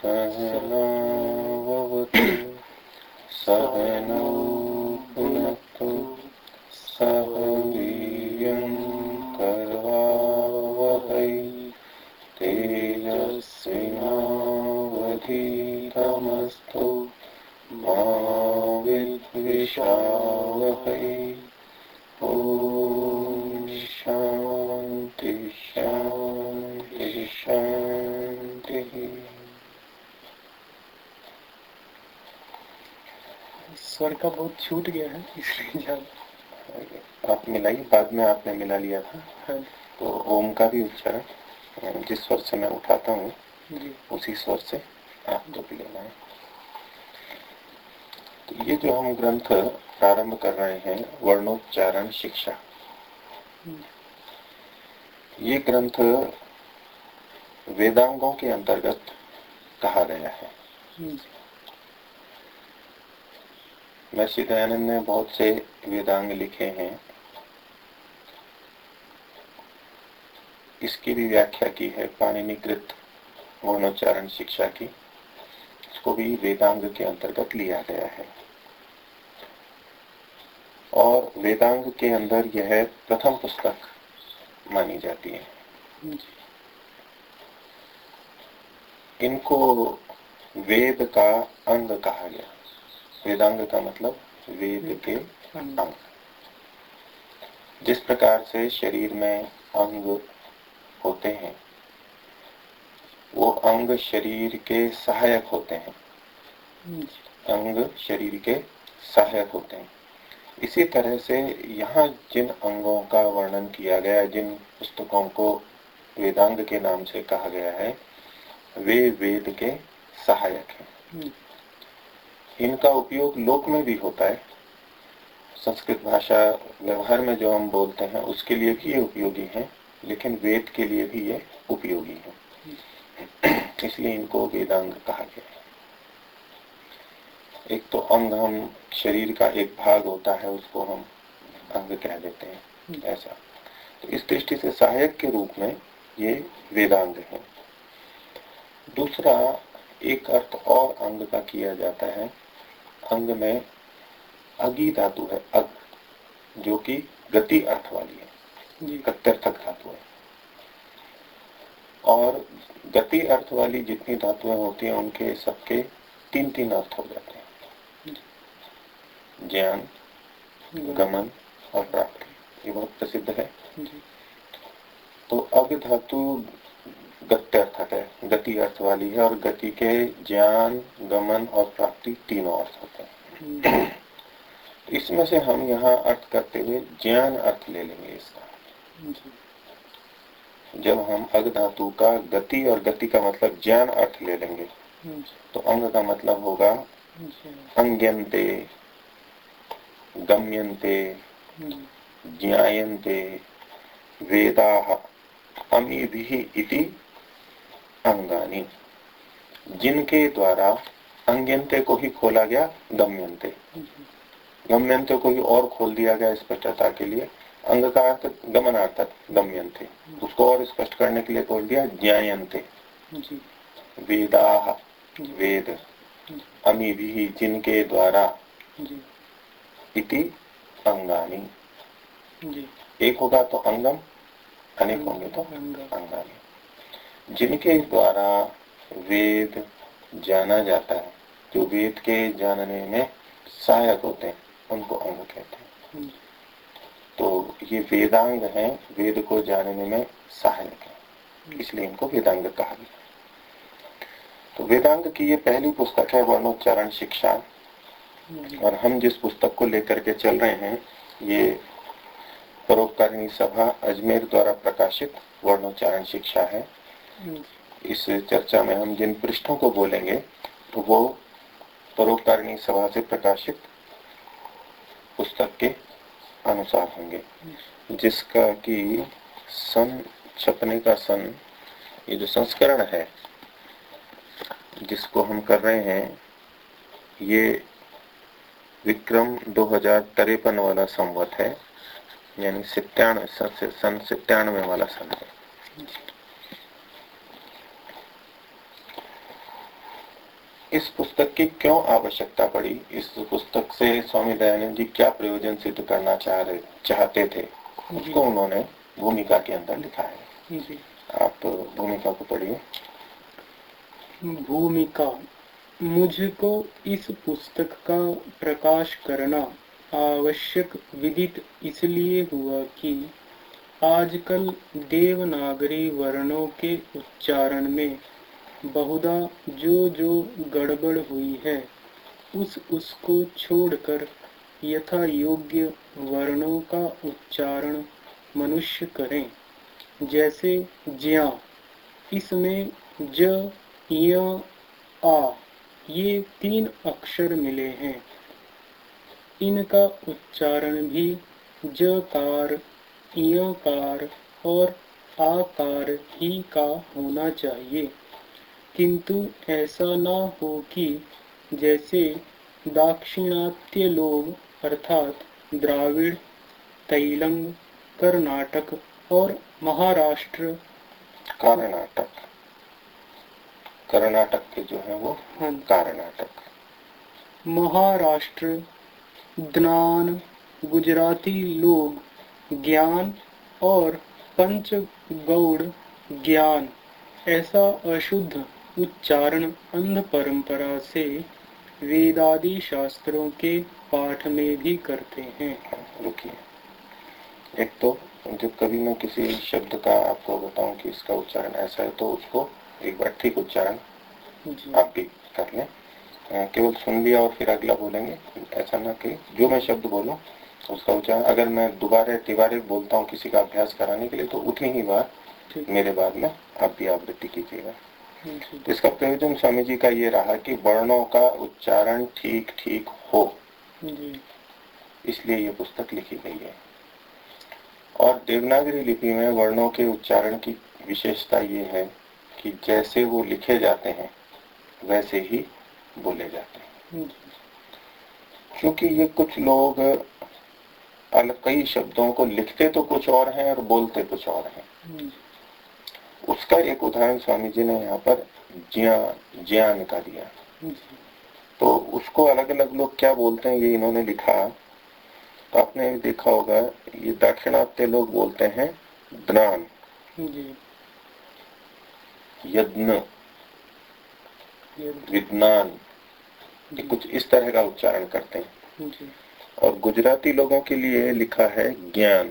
सहनावतु सहनौ बहुत छूट गया है इसलिए ज़्यादा आप मिलाई बाद में आपने मिला लिया था। हाँ। तो ओम का भी उच्चारण जिस स्वर से मैं उठाता हूँ उसी स्वर से आपको भी लेना है। तो ये जो हम ग्रंथ प्रारंभ कर रहे हैं वर्णोच्चारण शिक्षा। ये ग्रंथ वेदांगों के अंतर्गत कहा गया है। जी महर्षि दयानंद ने बहुत से वेदांग लिखे हैं। इसकी भी व्याख्या की है पाणिनिकृत वर्णोच्चारण शिक्षा की। इसको भी वेदांग के अंतर्गत लिया गया है। और वेदांग के अंदर यह प्रथम पुस्तक मानी जाती है। इनको वेद का अंग कहा गया। वेदांग का मतलब वेद के अंग। जिस प्रकार से शरीर में अंग होते हैं वो अंग शरीर के सहायक होते हैं। अंग शरीर के सहायक होते हैं। इसी तरह से यहाँ जिन अंगों का वर्णन किया गया जिन पुस्तकों को वेदांग के नाम से कहा गया है वे वेद के सहायक हैं। जी इनका उपयोग लोक में भी होता है। संस्कृत भाषा व्यवहार में जो हम बोलते हैं, उसके लिए भी ये उपयोगी है, लेकिन वेद के लिए भी ये उपयोगी है। इसलिए इनको वेदांग कहा गया है। एक तो अंग हम, शरीर का एक भाग होता है, उसको हम अंग कह देते हैं, ऐसा। तो इस दृष्टि से सहायक के रूप में ये वेदांग है। दूसरा, एक अर्थ और अंग का किया जाता है अंग में अगी धातु है अग जो कि गति अर्थ वाली है। प्रत्यर्थक धातु है। और गति अर्थ वाली जितनी धातुएँ होती हैं उनके सबके तीन तीन अर्थ हो जाते हैं। ज्ञान गमन और प्राप्ति। ये बहुत प्रसिद्ध है। तो अग धातु गत्यर्थक है। गति अर्थ वाली है और गति के ज्ञान, गमन और प्राप्ति तीनों अर्थ होते हैं। इसमें से हम यहाँ अर्थ करते हुए ज्ञान अर्थ ले लेंगे इसका। जब हम अग धातु का गति और गति का मतलब ज्ञान अर्थ ले लेंगे तो अंग का मतलब होगा अंग्यंते गम्यन्ते वेदाः अमीभिः इति अंगानी। जिनके द्वारा अंग्यंते को ही खोला गया गम्यन्ते गम्यन्ते को ही और खोल दिया गया स्पष्टता के लिए। अंग का अर्थ गमनार्थक गम्यन्ते उसको और स्पष्ट करने के लिए खोल दिया ज्ञायन्ते वेदाह वेद अमी भी जिनके द्वारा इति अंगानी। जी। एक होगा तो अंगम अनेक होंगे तो अंग अंगानी। जिनके द्वारा वेद जाना जाता है जो वेद के जानने में सहायक होते हैं उनको अंग कहते हैं। तो ये वेदांग है वेद को जानने में सहायक है इसलिए इनको वेदांग कहा गया तो वेदांग की ये पहली पुस्तक है वर्णोच्चारण शिक्षा। और हम जिस पुस्तक को लेकर के चल रहे हैं ये परोपकारिणी सभा अजमेर द्वारा प्रकाशित वर्णोच्चारण शिक्षा है। इस चर्चा में हम जिन पृष्ठों को बोलेंगे तो वो परोपकारिणी सभा से प्रकाशित पुस्तक के अनुसार होंगे। जिसका कि सन, छपने का सन, ये जो संस्करण है, जिसको हम कर रहे हैं, ये विक्रम दो हज़ार तिरपन वाला संवत है, यानी सित्यानवे सन सित्यानवे वाला सन है। इस पुस्तक की क्यों आवश्यकता पड़ी? इस पुस्तक से स्वामी दयानंद जी क्या प्रयोजन सिद्ध करना चाह रहे चाहते थे? उसको उन्होंने भूमिका के अंदर लिखा है। आप भूमिका को पढ़िए। भूमिका मुझको इस पुस्तक का प्रकाश करना आवश्यक विदित इसलिए हुआ कि आजकल देवनागरी वर्णों के उच्चारण में बहुधा जो जो गड़बड़ हुई है, उस उसको छोड़कर यथा योग्य वर्णों का उच्चारण मनुष्य करें। जैसे ज्या, इसमें ज, य, आ, ये तीन अक्षर मिले हैं। इनका उच्चारण भी जकार कार और आकार ही का होना चाहिए। किंतु ऐसा ना हो कि जैसे दाक्षिणात्य लोग अर्थात द्राविड़ तैलंग कर्नाटक और महाराष्ट्र कर्नाटक। कर्नाटक के जो है वो हाँ। कर्नाटक। महाराष्ट्र ज्ञान गुजराती लोग ज्ञान और पंच गौड़ ज्ञान ऐसा अशुद्ध उच्चारण अंध परंपरा से वेदादि शास्त्रों के पाठ में भी करते हैं। रुकिए एक तो जब कभी मैं किसी शब्द का आपको बताऊँ कि इसका उच्चारण ऐसा है तो उसको एक बार ठीक उच्चारण आप भी कर लें। केवल सुन लिया और फिर अगला बोलेंगे। ऐसा ना कि जो मैं शब्द बोलूँ उसका उच्चारण अगर मैं दोबारा तिबारे बोलता हूँ किसी का अभ्यास कराने के लिए तो उतनी ही बार मेरे बाद में आप भी आवृत्ति कीजिएगा। तो इसका प्रयोजन स्वामी जी का ये रहा कि वर्णों का उच्चारण ठीक ठीक हो। इसलिए ये पुस्तक लिखी गई है। और देवनागरी लिपि में वर्णों के उच्चारण की विशेषता ये है कि जैसे वो लिखे जाते हैं वैसे ही बोले जाते हैं। क्योंकि ये कुछ लोग अलग कई शब्दों को लिखते तो कुछ और हैं और बोलते कुछ और हैं। उसका एक उदाहरण स्वामी जी ने यहाँ पर ज्ञान ज्ञान का दिया। तो उसको अलग अलग लोग क्या बोलते हैं ये इन्होंने लिखा। तो आपने देखा होगा ये दक्षिणात्य लोग बोलते हैं ज्ञान। यज्ञ। विज्ञान। ये कुछ इस तरह का उच्चारण करते हैं। और गुजराती लोगों के लिए लिखा है ज्ञान।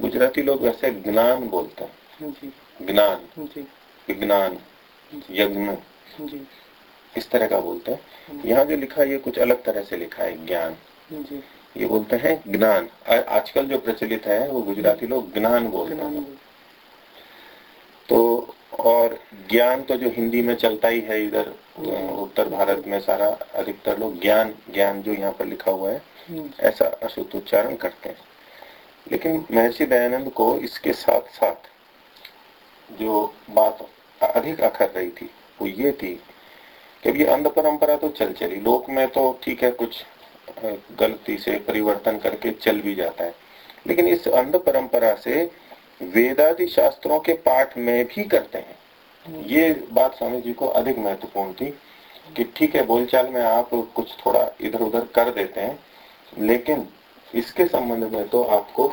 गुजराती लोग वैसे ज्ञान बोलते हैं। ज्ञान विज्ञान यज्ञ। इस तरह का बोलते हैं। यहाँ जो लिखा है ये कुछ अलग तरह से लिखा है ज्ञान। ये बोलते हैं ज्ञान। आजकल जो प्रचलित है वो गुजराती लोग ज्ञान बोलते हैं। तो और ज्ञान तो जो हिंदी में चलता ही है इधर उत्तर भारत में सारा अधिकतर लोग ज्ञान ज्ञान जो यहाँ पर लिखा हुआ है ऐसा अशुद्ध उच्चारण करते हैं। लेकिन महर्षि दयानंद को इसके साथ साथ जो बात अधिक अखर रही थी, वो ये थी कि ये अंध परंपरा तो चल चली। लोक में तो ठीक है, कुछ गलती से परिवर्तन करके चल भी जाता है। लेकिन इस अंध परंपरा से वेदादि शास्त्रों के पाठ में भी करते हैं। ये बात स्वामी जी को अधिक महत्वपूर्ण थी कि ठीक है, बोलचाल में आप कुछ थोड़ा इधर उधर कर देते हैं, लेकिन इसके संबंध में तो आपको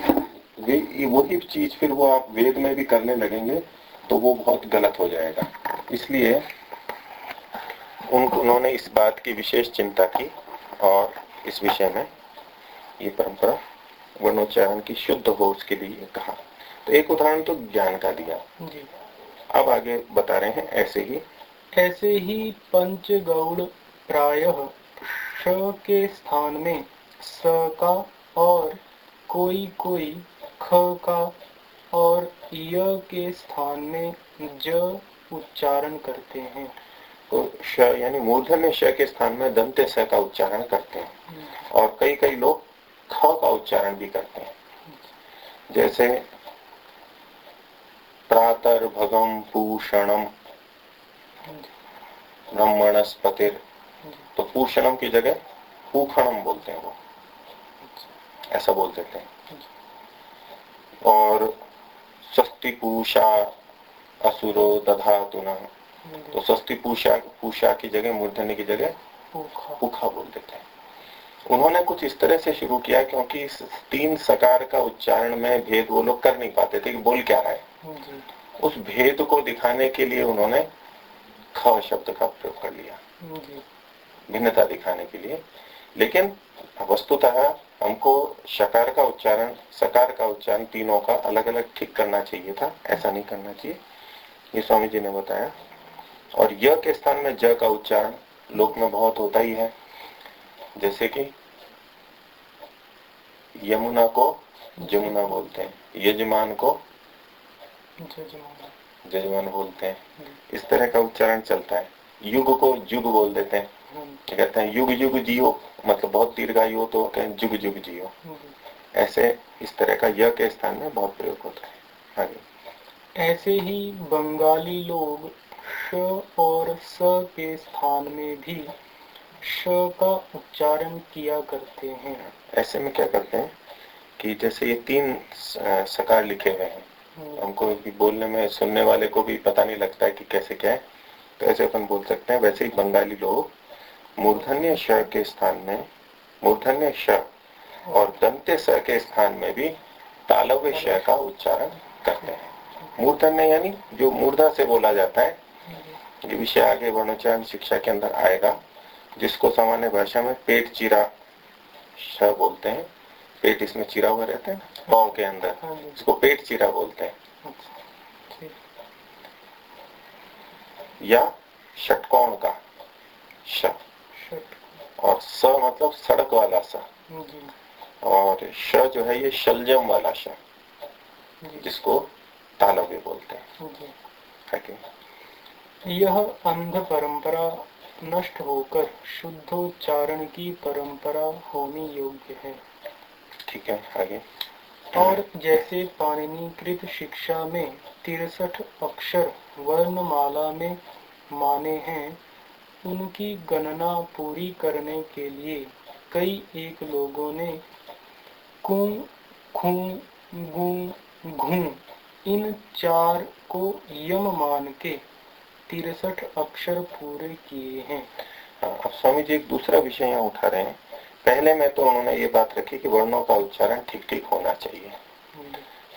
वही चीज़ फिर वो आप वेद में भी करने लगेंगे तो वो बहुत गलत हो जाएगा। इसलिए उन, उन्होंने इस बात की विशेष चिंता की और इस विषय में ये परंपरा वर्णोच्चारण की शुद्ध हो उसके लिए कहा। तो एक उदाहरण तो ज्ञान का दिया। जी। अब आगे बता रहे हैं ऐसे ही ऐसे ही पंच गौड़ प्राय के स्थान में स का और कोई कोई ख का और य के स्थान में ज उच्चारण करते हैं। तो श यानी मूर्धन्य श के स्थान में दंते स का उच्चारण करते हैं। और कई कई लोग ख का उच्चारण भी करते हैं। जैसे प्रातर भगम पूषणम ब्रह्मणस्पतिर। तो पूषणम की जगह पूखणम बोलते हैं वो। ऐसा बोल देते हैं। और स्वस्ति पूषा असुरो दधातुना तो सस्ती पूषा पूषा की जगह मूर्धन्य की जगह पुखा। बोल देते हैं। उन्होंने कुछ इस तरह से शुरू किया क्योंकि तीन सकार का उच्चारण में भेद वो लोग कर नहीं पाते थे कि बोल क्या रहा है। उस भेद को दिखाने के लिए उन्होंने ख शब्द का प्रयोग कर लिया। भिन्नता दिखाने के लिए। लेकिन वस्तुतः हमको शकार का उच्चारण सकार का उच्चारण तीनों का अलग अलग ठीक करना चाहिए था ऐसा नहीं करना चाहिए। ये स्वामी जी ने बताया। और य के स्थान में ज का उच्चारण लोक में बहुत होता ही है। जैसे कि यमुना को जमुना बोलते हैं यजमान को जजमान बोलते हैं। इस तरह का उच्चारण चलता है। युग को युग बोल देते हैं। कहते हैं युग युग जियो। मतलब बहुत दीर्घायु हो तो कहें जुग जुग जियो। ऐसे इस तरह का य के स्थान में बहुत प्रयोग होता है। आगे ऐसे ही बंगाली लोग श और स के स्थान में भी श का उच्चारण किया करते हैं। ऐसे में क्या करते हैं कि जैसे ये तीन सकार लिखे हुए हैं। हम्म। हमको भी बोलने में सुनने वाले को भी पता नहीं लगता है कि कैसे क्या है। तो ऐसे अपन बोल सकते हैं वैसे ही बंगाली लोग मूर्धन्य श के स्थान में मूर्धन्य श और दंत्य स के स्थान में भी तालव्य श का उच्चारण करते हैं। मूर्धन्य यानी जो मूर्धा से बोला जाता है ये विषय आगे वर्णोच्चारण शिक्षा के अंदर आएगा जिसको सामान्य भाषा में पेट चीरा श बोलते हैं। पेट इसमें चिरा हुआ रहता है पाओ के अंदर इसको पेट चीरा बोलते हैं। या षटकोण का श। और स मतलब सड़क वाला स। और श जो है ये शलजम वाला श जिसको तालव्य बोलते हैं। यह अंध परंपरा नष्ट होकर शुद्धोच्चारण की परंपरा होनी योग्य है। ठीक है आगे। और जैसे पाणिनिकृत शिक्षा में तिरसठ अक्षर वर्णमाला में माने हैं उनकी गणना पूरी करने के लिए कई एक लोगों ने कु खु गु घू इन चार को यम मान के तिरसठ अक्षर पूरे किए हैं। हाँ, अब स्वामी जी एक दूसरा विषय यहाँ उठा रहे हैं। पहले में तो उन्होंने ये बात रखी कि वर्णों का उच्चारण ठीक ठीक होना चाहिए।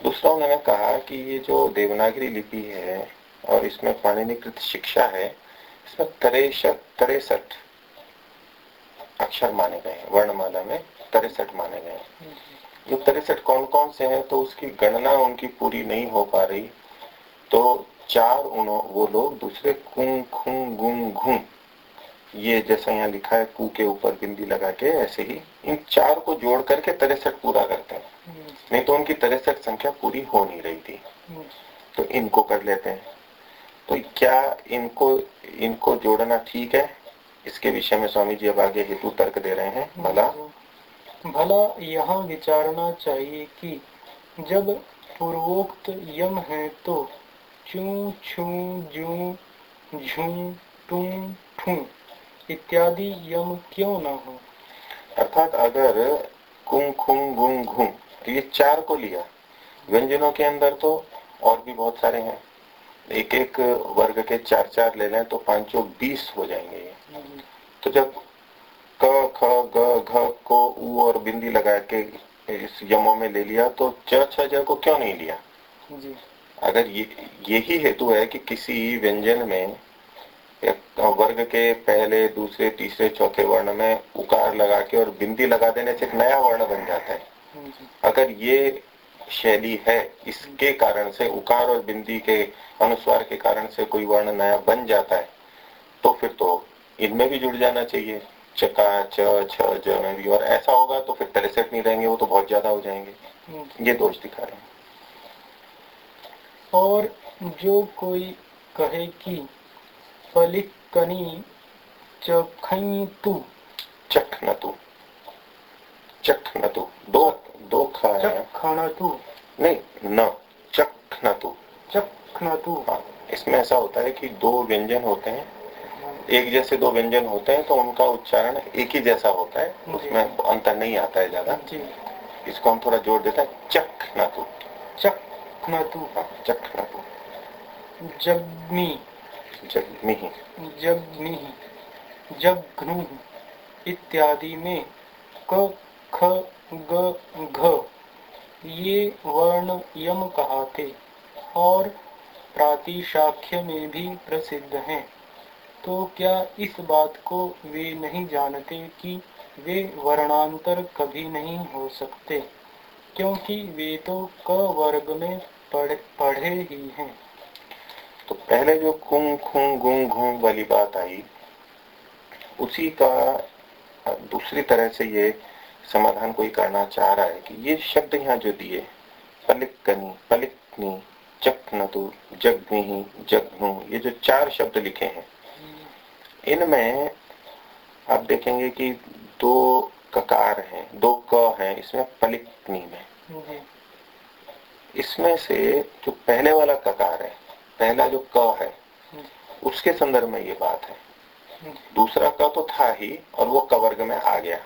दूसरा उन्होंने कहा कि ये जो देवनागरी लिपि है और इसमें पाणिनिकृत शिक्षा है इसमें तिरसठ तिरसठ अक्षर माने गए हैं वर्णमाला में तिरसठ माने गए हैं। जो तिरसठ कौन कौन से हैं? तो उसकी गणना उनकी पूरी नहीं हो पा रही। तो चार उन्हों वो लोग दूसरे कुंग खुंग गुंग घुंग ये जैसा यहाँ लिखा है कु के ऊपर बिंदी लगा के ऐसे ही इन चार को जोड़ करके तिरसठ पूरा करते हैं। नहीं तो उनकी तिरसठ संख्या पूरी हो नहीं रही थी। तो इनको कर लेते हैं। तो क्या इनको इनको जोड़ना ठीक है? इसके विषय में स्वामी जी अब आगे हेतु तर्क दे रहे हैं। भला? भला यहाँ विचारना चाहिए कि जब पूर्वोक्त यम है तो चू छू जू झू टू ठू इत्यादि यम क्यों ना हो? अर्थात अगर कुंग खुंग गुंग तो ये चार को लिया। व्यंजनों के अंदर तो और भी बहुत सारे हैं। एक एक वर्ग के चार चार ले लें तो पाँचों बीस हो जाएँगे। तो जब क ख ग घ को उ और बिंदी लगा के इस यमों में ले लिया तो च छ ज को क्यों नहीं लिया? जी। अगर ये यही हेतु है कि किसी व्यंजन में वर्ग के पहले दूसरे तीसरे चौथे वर्ण में उकार लगा के और बिंदी लगा देने से एक नया वर्ण बन जाता है। अगर ये शैली है इसके कारण से उकार और बिंदी के अनुस्वार के कारण से कोई वर्ण नया बन जाता है। तो फिर तो इनमें भी जुड़ जाना चाहिए। चका च छ ज में भी और ऐसा होगा तो फिर तिरसठ नहीं रहेंगे वो तो बहुत ज़्यादा हो जाएँगे। हम्म। ये दोष दिखा रहे हैं। और जो कोई कहे कि पलिकनी चखई तू चख न तू चख न तू दो दो खा खाना तू नहीं न चख न तू चखनातु। हाँ इसमें ऐसा होता है कि दो व्यंजन होते हैं। एक जैसे दो व्यंजन होते हैं तो उनका उच्चारण एक ही जैसा होता है। उसमें अंतर नहीं आता है ज़्यादा। इसको हम थोड़ा जोड़ देते हैं। चख नातु चख नातु हाँ चख नातु जगमी जगमी जगमी जघनु इत्यादि में क ख ग घ। ये वर्ण यम कहाते और प्रातिशाख्य में भी प्रसिद्ध हैं। तो क्या इस बात को वे नहीं जानते कि वे वर्णांतर कभी नहीं हो सकते? क्योंकि वे तो क वर्ग में पढ़, पढ़े ही हैं। तो पहले जो कुंग खुंग गुंग घुंग वाली बात आई उसी का दूसरी तरह से ये समाधान कोई करना चाह रहा है कि ये शब्द यहाँ जो दिए पलिकनी पलिकनी चकनतु जगनी जगनु ये जो चार शब्द लिखे हैं इनमें आप देखेंगे कि दो ककार हैं दो क हैं इसमें पलिकनी में। इसमें से जो पहले वाला ककार है पहला जो क है उसके संदर्भ में ये बात है। दूसरा क तो था ही और वो कवर्ग में आ गया।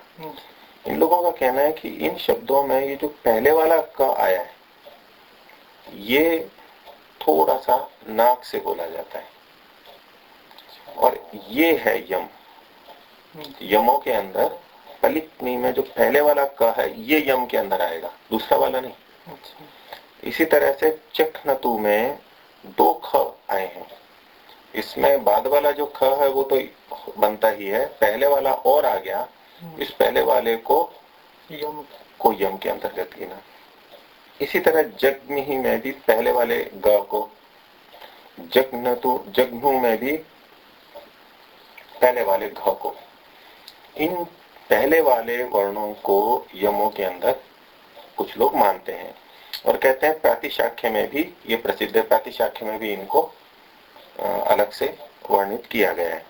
इन लोगों का कहना है कि इन शब्दों में ये जो पहले वाला क आया है, ये थोड़ा सा नाक से बोला जाता है और ये है यम यमों के अंदर पलिकनी में जो पहले वाला क है, ये यम के अंदर आएगा, दूसरा वाला नहीं। इसी तरह से चखनतु में दो ख आए हैं इसमें बाद वाला जो ख है, वो तो बनता ही है, पहले वाला और आ गया। इस पहले वाले को यम को यम के अंतर्गत गिना। इसी तरह जगमी में भी पहले वाले ग को। जगन तो जगमु में भी पहले वाले घ को। इन पहले वाले वर्णों को यमों के अंदर कुछ लोग मानते हैं और कहते हैं प्रातिशाख्य में भी ये प्रसिद्ध है। प्रातिशाख्य में भी इनको अलग से वर्णित किया गया है।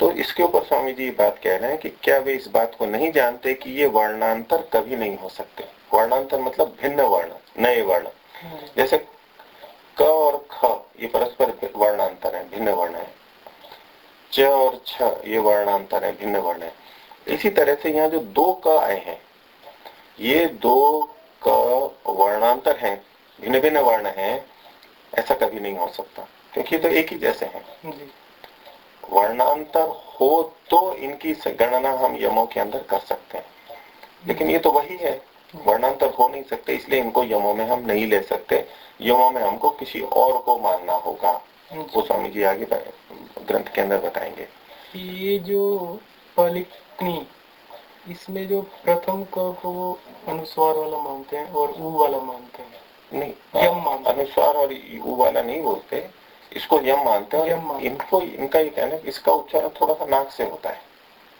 तो इसके ऊपर स्वामी जी बात कह रहे हैं कि क्या वे इस बात को नहीं जानते कि ये वर्णांतर कभी नहीं हो सकते? वर्णांतर मतलब भिन्न वर्ण नए वर्ण। जैसे क और ख ये परस्पर वर्णांतर है भिन्न वर्ण है। च और छ ये वर्णांतर है भिन्न वर्ण है। इसी तरह से यहाँ जो दो क आए हैं ये दो क वर्णांतर है भिन्न भिन्न वर्ण है ऐसा कभी नहीं हो सकता क्योंकि तो एक ही जैसे हैं। वर्णांतर हो तो इनकी गणना हम यमों के अंदर कर सकते हैं। लेकिन ये तो वही है वर्णांतर हो नहीं सकते इसलिए इनको यमों में हम नहीं ले सकते। यमों में हमको किसी और को मानना होगा। वो स्वामी जी आगे ग्रंथ के अंदर बताएँगे। ये जो पलिकनी इसमें जो प्रथम क को अनुस्वार वाला मानते हैं और ऊ वाला मानते हैं? नहीं यम मानते अनुस्वार और ऊ वाला नहीं बोलते। इसको यम मानते हैं इनको इनका ये कहना है इसका उच्चारण थोड़ा सा नाक से होता है।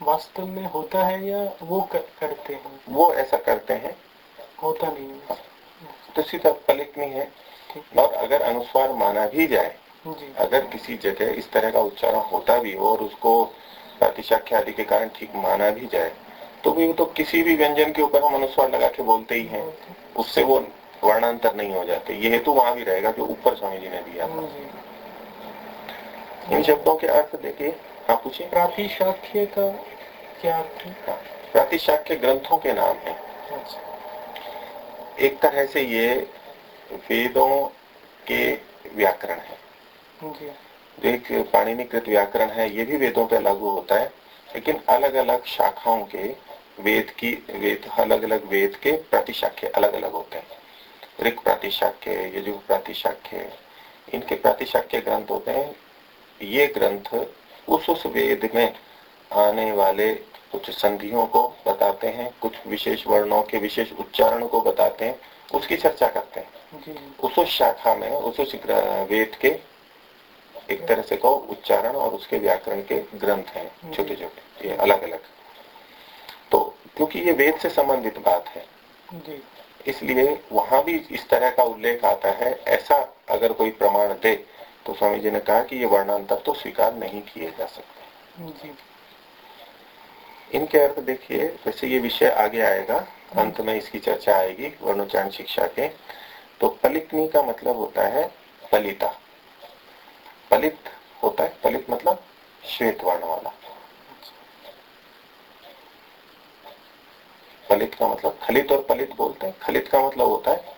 वास्तव में होता है या वो कर, करते हैं? वो ऐसा करते हैं। होता नहीं है। तो सीधा पलिक नहीं है। और अगर अनुस्वार माना भी जाए अगर किसी जगह इस तरह का उच्चारण होता भी हो और उसको प्रतिशाख्या आदि के कारण ठीक माना भी जाए तो भी तो किसी भी व्यंजन के ऊपर हम अनुस्वार लगा के बोलते ही हैं। उससे वो वर्णांतर नहीं हो जाते। ये हेतु वहाँ भी रहेगा जो ऊपर स्वामी जी ने दिया था। इन शब्दों के अर्थ देखिए आप पूछिए प्रातिशाख्य का क्या हाँ, प्रातिशाख्य ग्रंथों के नाम है। एक तरह से ये वेदों के व्याकरण है। जो। एक पाणिनिकृत व्याकरण है ये भी वेदों पर लागू होता है लेकिन अलग अलग शाखाओं के वेद की वेद अलग अलग वेद के प्रतिशाख्य अलग अलग होते हैं। ऋक प्रातिशाख्य यजुग प्रातिशाख्य इनके प्रातिशाख्य ग्रंथ होते हैं। ये ग्रंथ उस उस वेद में आने वाले कुछ संधियों को बताते हैं कुछ विशेष वर्णों के विशेष उच्चारण को बताते हैं उसकी चर्चा करते हैं। उस उस शाखा में उस उस वेद के एक तरह से कहो उच्चारण और उसके व्याकरण के ग्रंथ हैं छोटे छोटे ये अलग अलग तो क्योंकि ये वेद से संबंधित बात है इसलिए वहाँ भी इस तरह का उल्लेख आता है ऐसा अगर कोई प्रमाण दे तो स्वामी जी ने कहा कि ये वर्णांतर तो स्वीकार नहीं किए जा सकते। इनके अर्थ देखिए वैसे ये विषय आगे आएगा अंत में इसकी चर्चा आएगी वर्णोच्चारण शिक्षा के तो पलिकनी का मतलब होता है पलिता। पलित होता है पलित मतलब श्वेत वर्ण वाला। पलित का मतलब खलित और पलित बोलते हैं खलित का मतलब होता है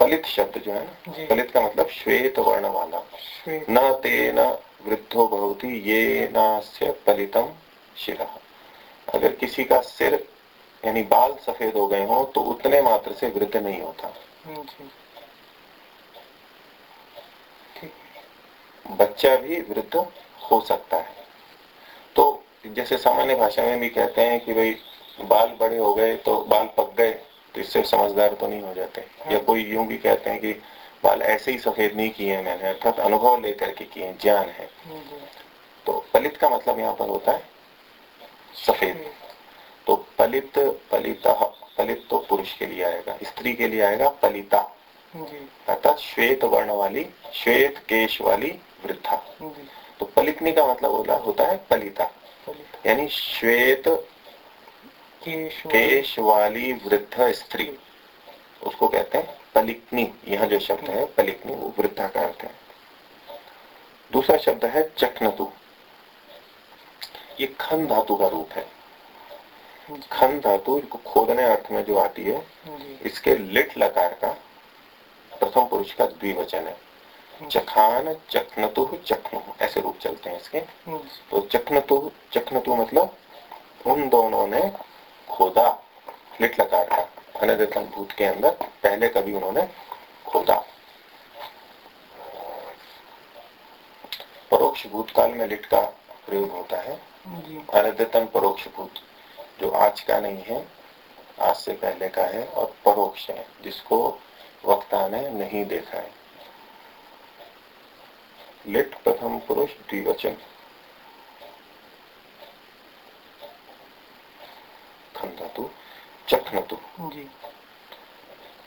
पलित शब्द जो है ना पलित का मतलब श्वेत वर्ण वाला न तेना वृद्धो भवती ये न पलितम शिरा। अगर किसी का सिर यानी बाल सफ़ेद हो गए हो तो उतने मात्र से वृद्ध नहीं होता। बच्चा भी वृद्ध हो सकता है। तो जैसे सामान्य भाषा में भी कहते हैं कि भाई बाल बड़े हो गए तो बाल पक गए। तो इससे समझदार तो नहीं हो जाते। या हाँ। कोई यूँ भी कहते हैं कि बाल ऐसे ही सफ़ेद नहीं किए मैंने अर्थात अनुभव लेकर के किए ज्ञान है। तो पलित का मतलब यहाँ पर होता है सफ़ेद। तो पलित पलिता पलित तो पुरुष के लिए आएगा स्त्री के लिए आएगा पलिता। अर्थात श्वेत वर्ण वाली श्वेत केश वाली वृद्धा। तो पलितनी का मतलब होता है पलिता। यानी श्वेत केश वाली वृद्ध स्त्री। उसको कहते हैं पलिकनी। यह जो शब्द है पलिकनी वो वृद्धा का अर्थ है। दूसरा शब्द है चखनतु ये खन धातु का रूप है। खन धातु इसको खोदने अर्थ में जो आती है इसके लिट लकार का प्रथम पुरुष का द्विवचन है। चखान चखनतु चखनु ऐसे रूप चलते हैं इसके। तो चखनतु चखनतु मतलब उन दोनों ने खोदा लिट लकार का अनदतन भूत के अंदर पहले कभी उन्होंने खोदा। परोक्ष भूतकाल में लिट का प्रयोग होता है। अनदतन परोक्ष भूत जो आज का नहीं है आज से पहले का है और परोक्ष है जिसको वक्ता ने नहीं देखा है। लिट प्रथम पुरुष द्विवचन। खंधातु चखनतु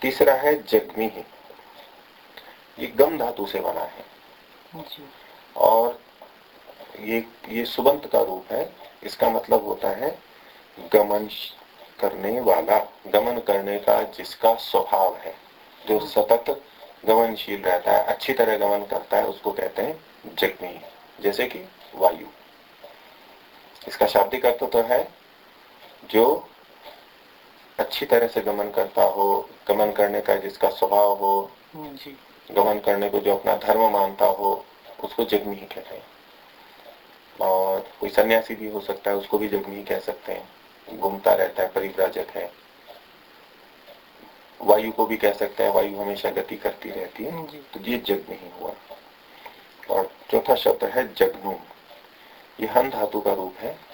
तीसरा है जगमी ये गम धातु से बना है। और ये ये सुबंत का रूप है। इसका मतलब होता है गमन करने वाला। गमन करने का जिसका स्वभाव है जो सतत गमनशील रहता है अच्छी तरह गमन करता है उसको कहते हैं जगमी जैसे कि वायु। इसका शाब्दिक अर्थ तो है जो अच्छी तरह से गमन करता हो गमन करने का जिसका स्वभाव हो जी। गमन करने को जो अपना धर्म मानता हो उसको जगमी ही कहते हैं। और कोई सन्यासी भी हो सकता है उसको भी जगमी ही कह सकते हैं। घूमता रहता है परिव्राजक है। वायु को भी कह सकते हैं वायु हमेशा गति करती रहती है। तो ये जग नहीं हुआ। और चौथा शब्द है जगनू। ये हन धातु का रूप है।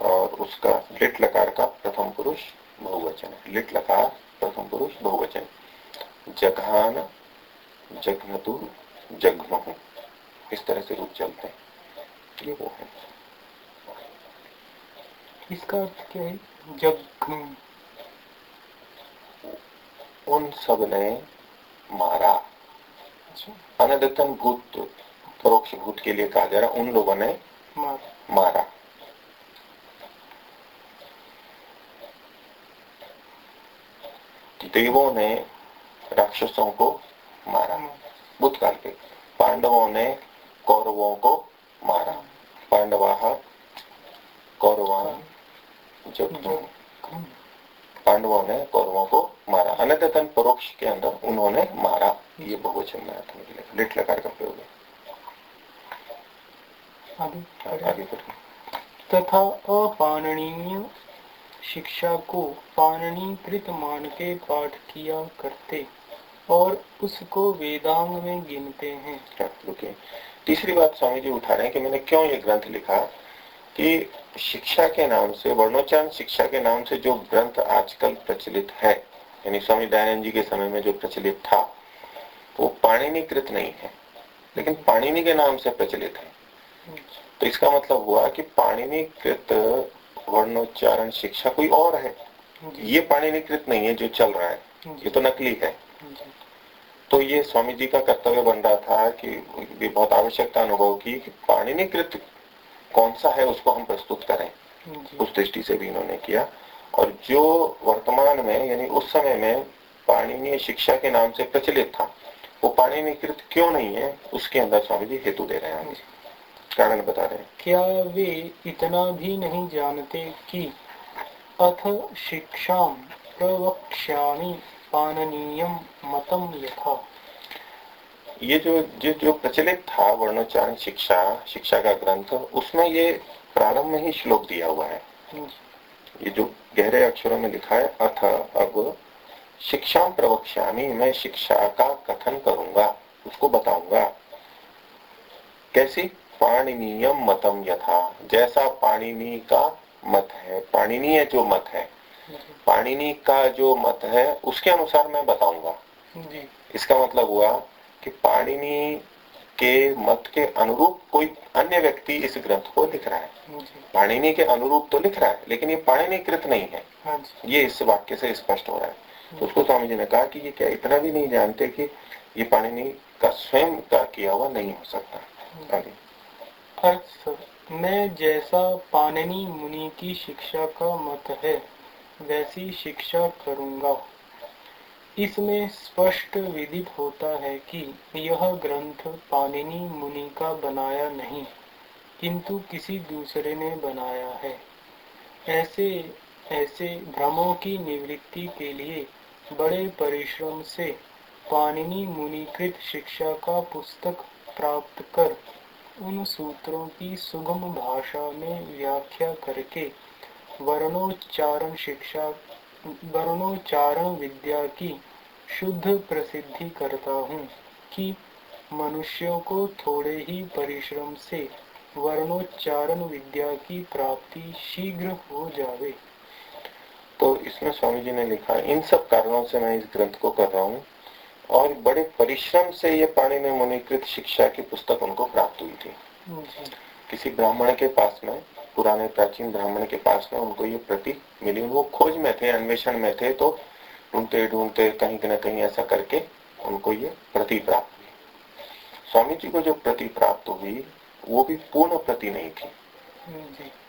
और उसका लिट लकार का प्रथम पुरुष बहुवचन है। लिट लकार प्रथम पुरुष बहुवचन। जघान जघनतु जगमहु इस तरह से रूप चलते हैं। ये वो है। इसका अर्थ क्या है? जग उन सबने मारा। अच्छा। अनदतन भूत परोक्ष भूत के लिए कहा जा रहा उन लोगों ने मारा, मारा। देवों ने राक्षसों को मारा। भूतकाल के पांडवों ने कौरवों को मारा। पांडवा कौरवान पांडवों ने कौरवों को मारा। अनतन परोक्ष के अंदर उन्होंने मारा। ये बहुवचन में अर्थ निकले लिट लकार का प्रयोग है। आगे। तथा अपाणनीय शिक्षा को पाणनीकृत मान के पाठ किया करते और उसको वेदांग में गिनते हैं। रुकिए तीसरी बात स्वामी जी उठा रहे हैं कि मैंने क्यों ये ग्रंथ लिखा? कि शिक्षा के नाम से वर्णोच्चारण शिक्षा के नाम से जो ग्रंथ आजकल प्रचलित है यानी स्वामी दयानंद जी के समय में जो प्रचलित था वो पाणिनिकृत नहीं है लेकिन पाणिनि के नाम से प्रचलित है। तो इसका मतलब हुआ कि पाणिनिकृत वर्णोच्चारण शिक्षा कोई और है? ये पाणिनिकृत नहीं है जो चल रहा है। ये तो नकली है। तो ये स्वामी जी का कर्तव्य बन रहा था कि ये बहुत आवश्यकता अनुभव की कि पाणिनिकृत कौन सा है उसको हम प्रस्तुत करें। उस दृष्टि से भी इन्होंने किया। और जो वर्तमान में यानी उस समय में पाणिनीय शिक्षा के नाम से प्रचलित था वो पाणिनिकृत क्यों नहीं है उसके अंदर स्वामी जी हेतु दे रहे हैं। कारण बता रहे हैं। क्या वे इतना भी नहीं जानते कि अथ शिक्षा प्रवक्ष्यामि पाणनीयम मतम यथा? ये जो जो जो प्रचलित था वर्णोच्चारण शिक्षा शिक्षा का ग्रंथ उसमें ये प्रारंभ में ही श्लोक दिया हुआ है। ये जो गहरे अक्षरों में लिखा है अथ अब शिक्षा प्रवक्ष्यामी मैं शिक्षा का कथन करूँगा उसको बताऊँगा। कैसी? पाणिनीयम मतम यथा। जैसा पाणिनी का मत है पाणिनीय जो मत है। पाणिनी का जो मत है उसके अनुसार मैं बताऊँगा। इसका मतलब हुआ कि पाणिनी के मत के अनुरूप कोई अन्य व्यक्ति इस ग्रंथ को लिख रहा है। पाणिनी के अनुरूप तो लिख रहा है लेकिन ये पाणिनी कृत नहीं है। हाँ ये इस वाक्य से स्पष्ट हो रहा है। तो उसको स्वामी जी ने कहा कि ये क्या इतना भी नहीं जानते कि ये पाणिनी का स्वयं का किया हुआ नहीं हो सकता। आगे मैं जैसा पाणिनी मुनि की शिक्षा का मत है, वैसी शिक्षा करूँगा। इसमें स्पष्ट विदित होता है कि यह ग्रंथ पाणिनि मुनि का बनाया नहीं, किंतु किसी दूसरे ने बनाया है। ऐसे ऐसे भ्रमों की निवृत्ति के लिए बड़े परिश्रम से पाणिनि मुनिकृत शिक्षा का पुस्तक प्राप्त कर उन सूत्रों की सुगम भाषा में व्याख्या करके वर्णोच्चारण शिक्षा, वर्णोच्चारण विद्या की शुद्ध प्रसिद्धि करता हूँ कि मनुष्यों को थोड़े ही परिश्रम से वर्णोच्चारण विद्या की प्राप्ति शीघ्र हो जावे। तो इसमें स्वामी जी ने लिखा इन सब कारणों से मैं इस ग्रंथ को कर रहा हूँ। और बड़े परिश्रम से ये पाणी में मुनिकृत शिक्षा की पुस्तक उनको प्राप्त हुई थी। किसी ब्राह्मण के पास में पुराने प्राचीन ब्राह्मण के पास में उनको ये प्रति मिली। वो खोज में थे अन्वेषण में थे तो ढूंढते ढूंढते कहीं ना कहीं ऐसा करके उनको ये प्रति प्राप्त हुई। स्वामी जी को जो प्रति प्राप्त हुई वो भी पूर्ण प्रति नहीं थी।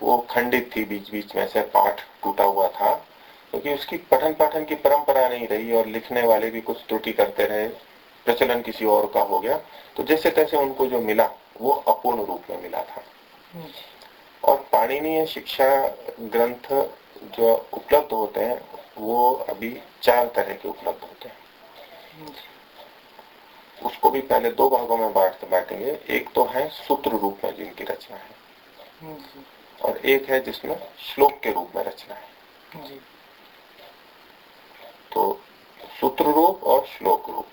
वो खंडित थी बीच बीच में से पाठ टूटा हुआ था। क्योंकि उसकी पठन पाठन की परंपरा नहीं रही और लिखने वाले भी कुछ त्रुटि करते रहे, प्रचलन किसी और का हो गया तो जैसे तैसे उनको जो मिला, वो अपूर्ण रूप में मिला था। और पाणिनीय शिक्षा ग्रंथ जो उपलब्ध होते हैं, वो अभी चार तरह के उपलब्ध होते हैं। उसको भी पहले दो भागों में बांट, बांटेंगे। एक तो है सूत्र रूप में जिनकी रचना है, और एक है जिसमें श्लोक के रूप में रचना है। तो सूत्र रूप और श्लोक रूप।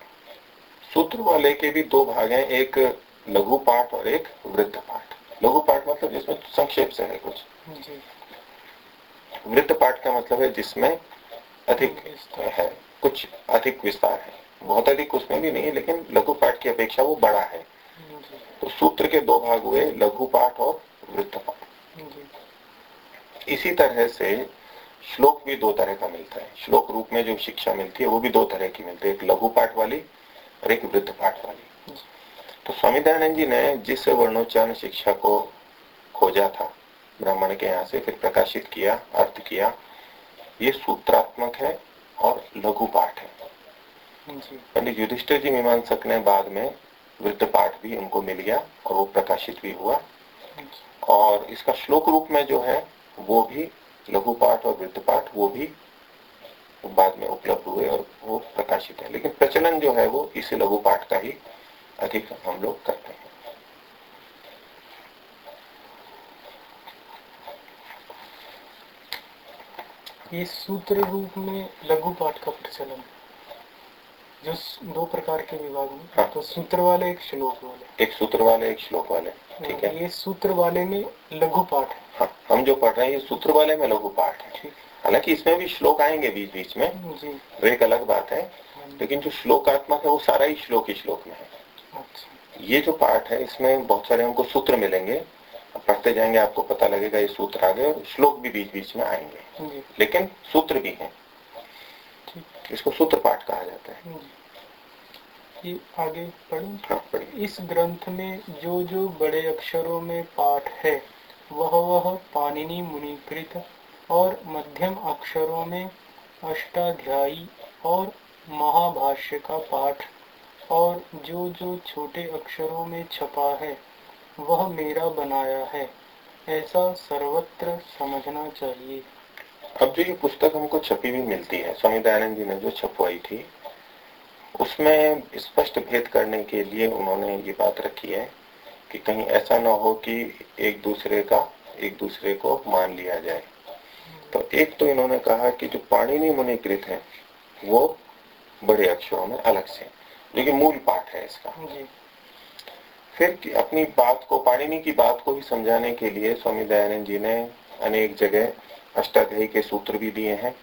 सूत्र वाले के भी दो भाग हैं एक लघु पाठ और एक वृद्ध पाठ। लघु पाठ मतलब जिसमें संक्षेप से है कुछ। वृद्ध पाठ का मतलब है जिसमें अधिक है कुछ अधिक विस्तार है। बहुत अधिक उसमें भी नहीं लेकिन लघु पाठ की अपेक्षा वो बड़ा है। तो सूत्र के दो भाग हुए लघु पाठ और वृद्ध पाठ। इसी तरह से श्लोक भी दो तरह का मिलता है। श्लोक रूप में जो शिक्षा मिलती है वो भी दो तरह की मिलती है। एक लघु पाठ वाली और एक वृद्ध पाठ वाली। तो स्वामी दयानंद जी ने जिस वर्णोच्चारण शिक्षा को खोजा था ब्राह्मण के यहाँ से फिर प्रकाशित किया अर्थ किया ये सूत्रात्मक है और लघु पाठ है। पंडित युधिष्ठिर जी मीमांसक ने बाद में वृद्ध पाठ भी उनको मिल गया और वो प्रकाशित भी हुआ। और इसका श्लोक रूप में जो है वो भी लघु पाठ और वृद्ध पाठ वो भी बाद में उपलब्ध हुए और वो प्रकाशित है। लेकिन प्रचलन जो है वो इसी लघु पाठ का ही अधिक हम लोग करते हैं। ये सूत्र रूप में लघु पाठ का प्रचलन जो दो प्रकार के विभाग में हाँ। तो सूत्र वाले एक श्लोक वाले। एक सूत्र वाले एक श्लोक वाले। ठीक है। ये सूत्र वाले में लघु पाठ है। हाँ, हम जो पढ़ रहे हैं ये सूत्र वाले में लघु पाठ है। हालाँकि इसमें भी श्लोक आएँगे बीच बीच में वो एक अलग बात है। हाँ। लेकिन जो श्लोकात्मक है वो सारा ही श्लोक ही श्लोक में है। अच्छा। ये जो पाठ है इसमें बहुत सारे हमको सूत्र मिलेंगे। पढ़ते जाएँगे आपको पता लगेगा ये सूत्र आ गए और श्लोक भी बीच बीच में आएँगे। लेकिन सूत्र भी है। इसको सूत्र पाठ कहा जाता है। ये आगे पढ़ें। इस ग्रंथ में जो जो बड़े अक्षरों में पाठ है वह वह पाणिनि मुनिकृत और मध्यम अक्षरों में अष्टाध्यायी और महाभाष्य का पाठ और जो जो छोटे अक्षरों में छपा है, वह मेरा बनाया है। ऐसा सर्वत्र समझना चाहिए। अब जो ये पुस्तक हमको छपी हुई मिलती है, स्वामी दयानंद जी ने जो छपवाई थी उसमें स्पष्ट भेद करने के लिए उन्होंने ये बात रखी है कि कहीं ऐसा ना हो कि एक दूसरे का एक दूसरे को मान लिया जाए। तो एक तो इन्होंने कहा कि जो पाणिनि मुनिकृत है वो बड़े अक्षरों में अलग से जो कि मूल पाठ है इसका। फिर अपनी बात को पाणिनि की बात को भी समझाने के लिए स्वामी दयानंद जी ने अनेक जगह अष्टाध्यायी के सूत्र भी दिए हैं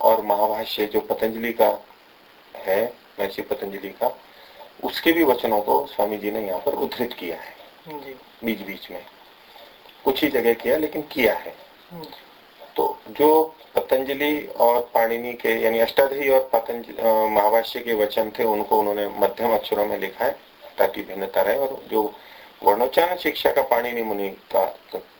और महाभाष्य जो पतंजलि का है महर्षि पतंजलि का उसके भी वचनों को स्वामी जी ने यहाँ पर उद्धृत किया है। बीच बीच में। कुछ ही जगह किया लेकिन किया है। तो जो पतंजलि और पाणिनि के यानी अष्टाध्यायी और पतंजलि महाभाष्य के वचन थे उनको उन्होंने मध्यम अक्षरों में लिखा है ताकि भिन्नता रहे और जो वर्णोच्चारण शिक्षा का पाणिनि मुनि का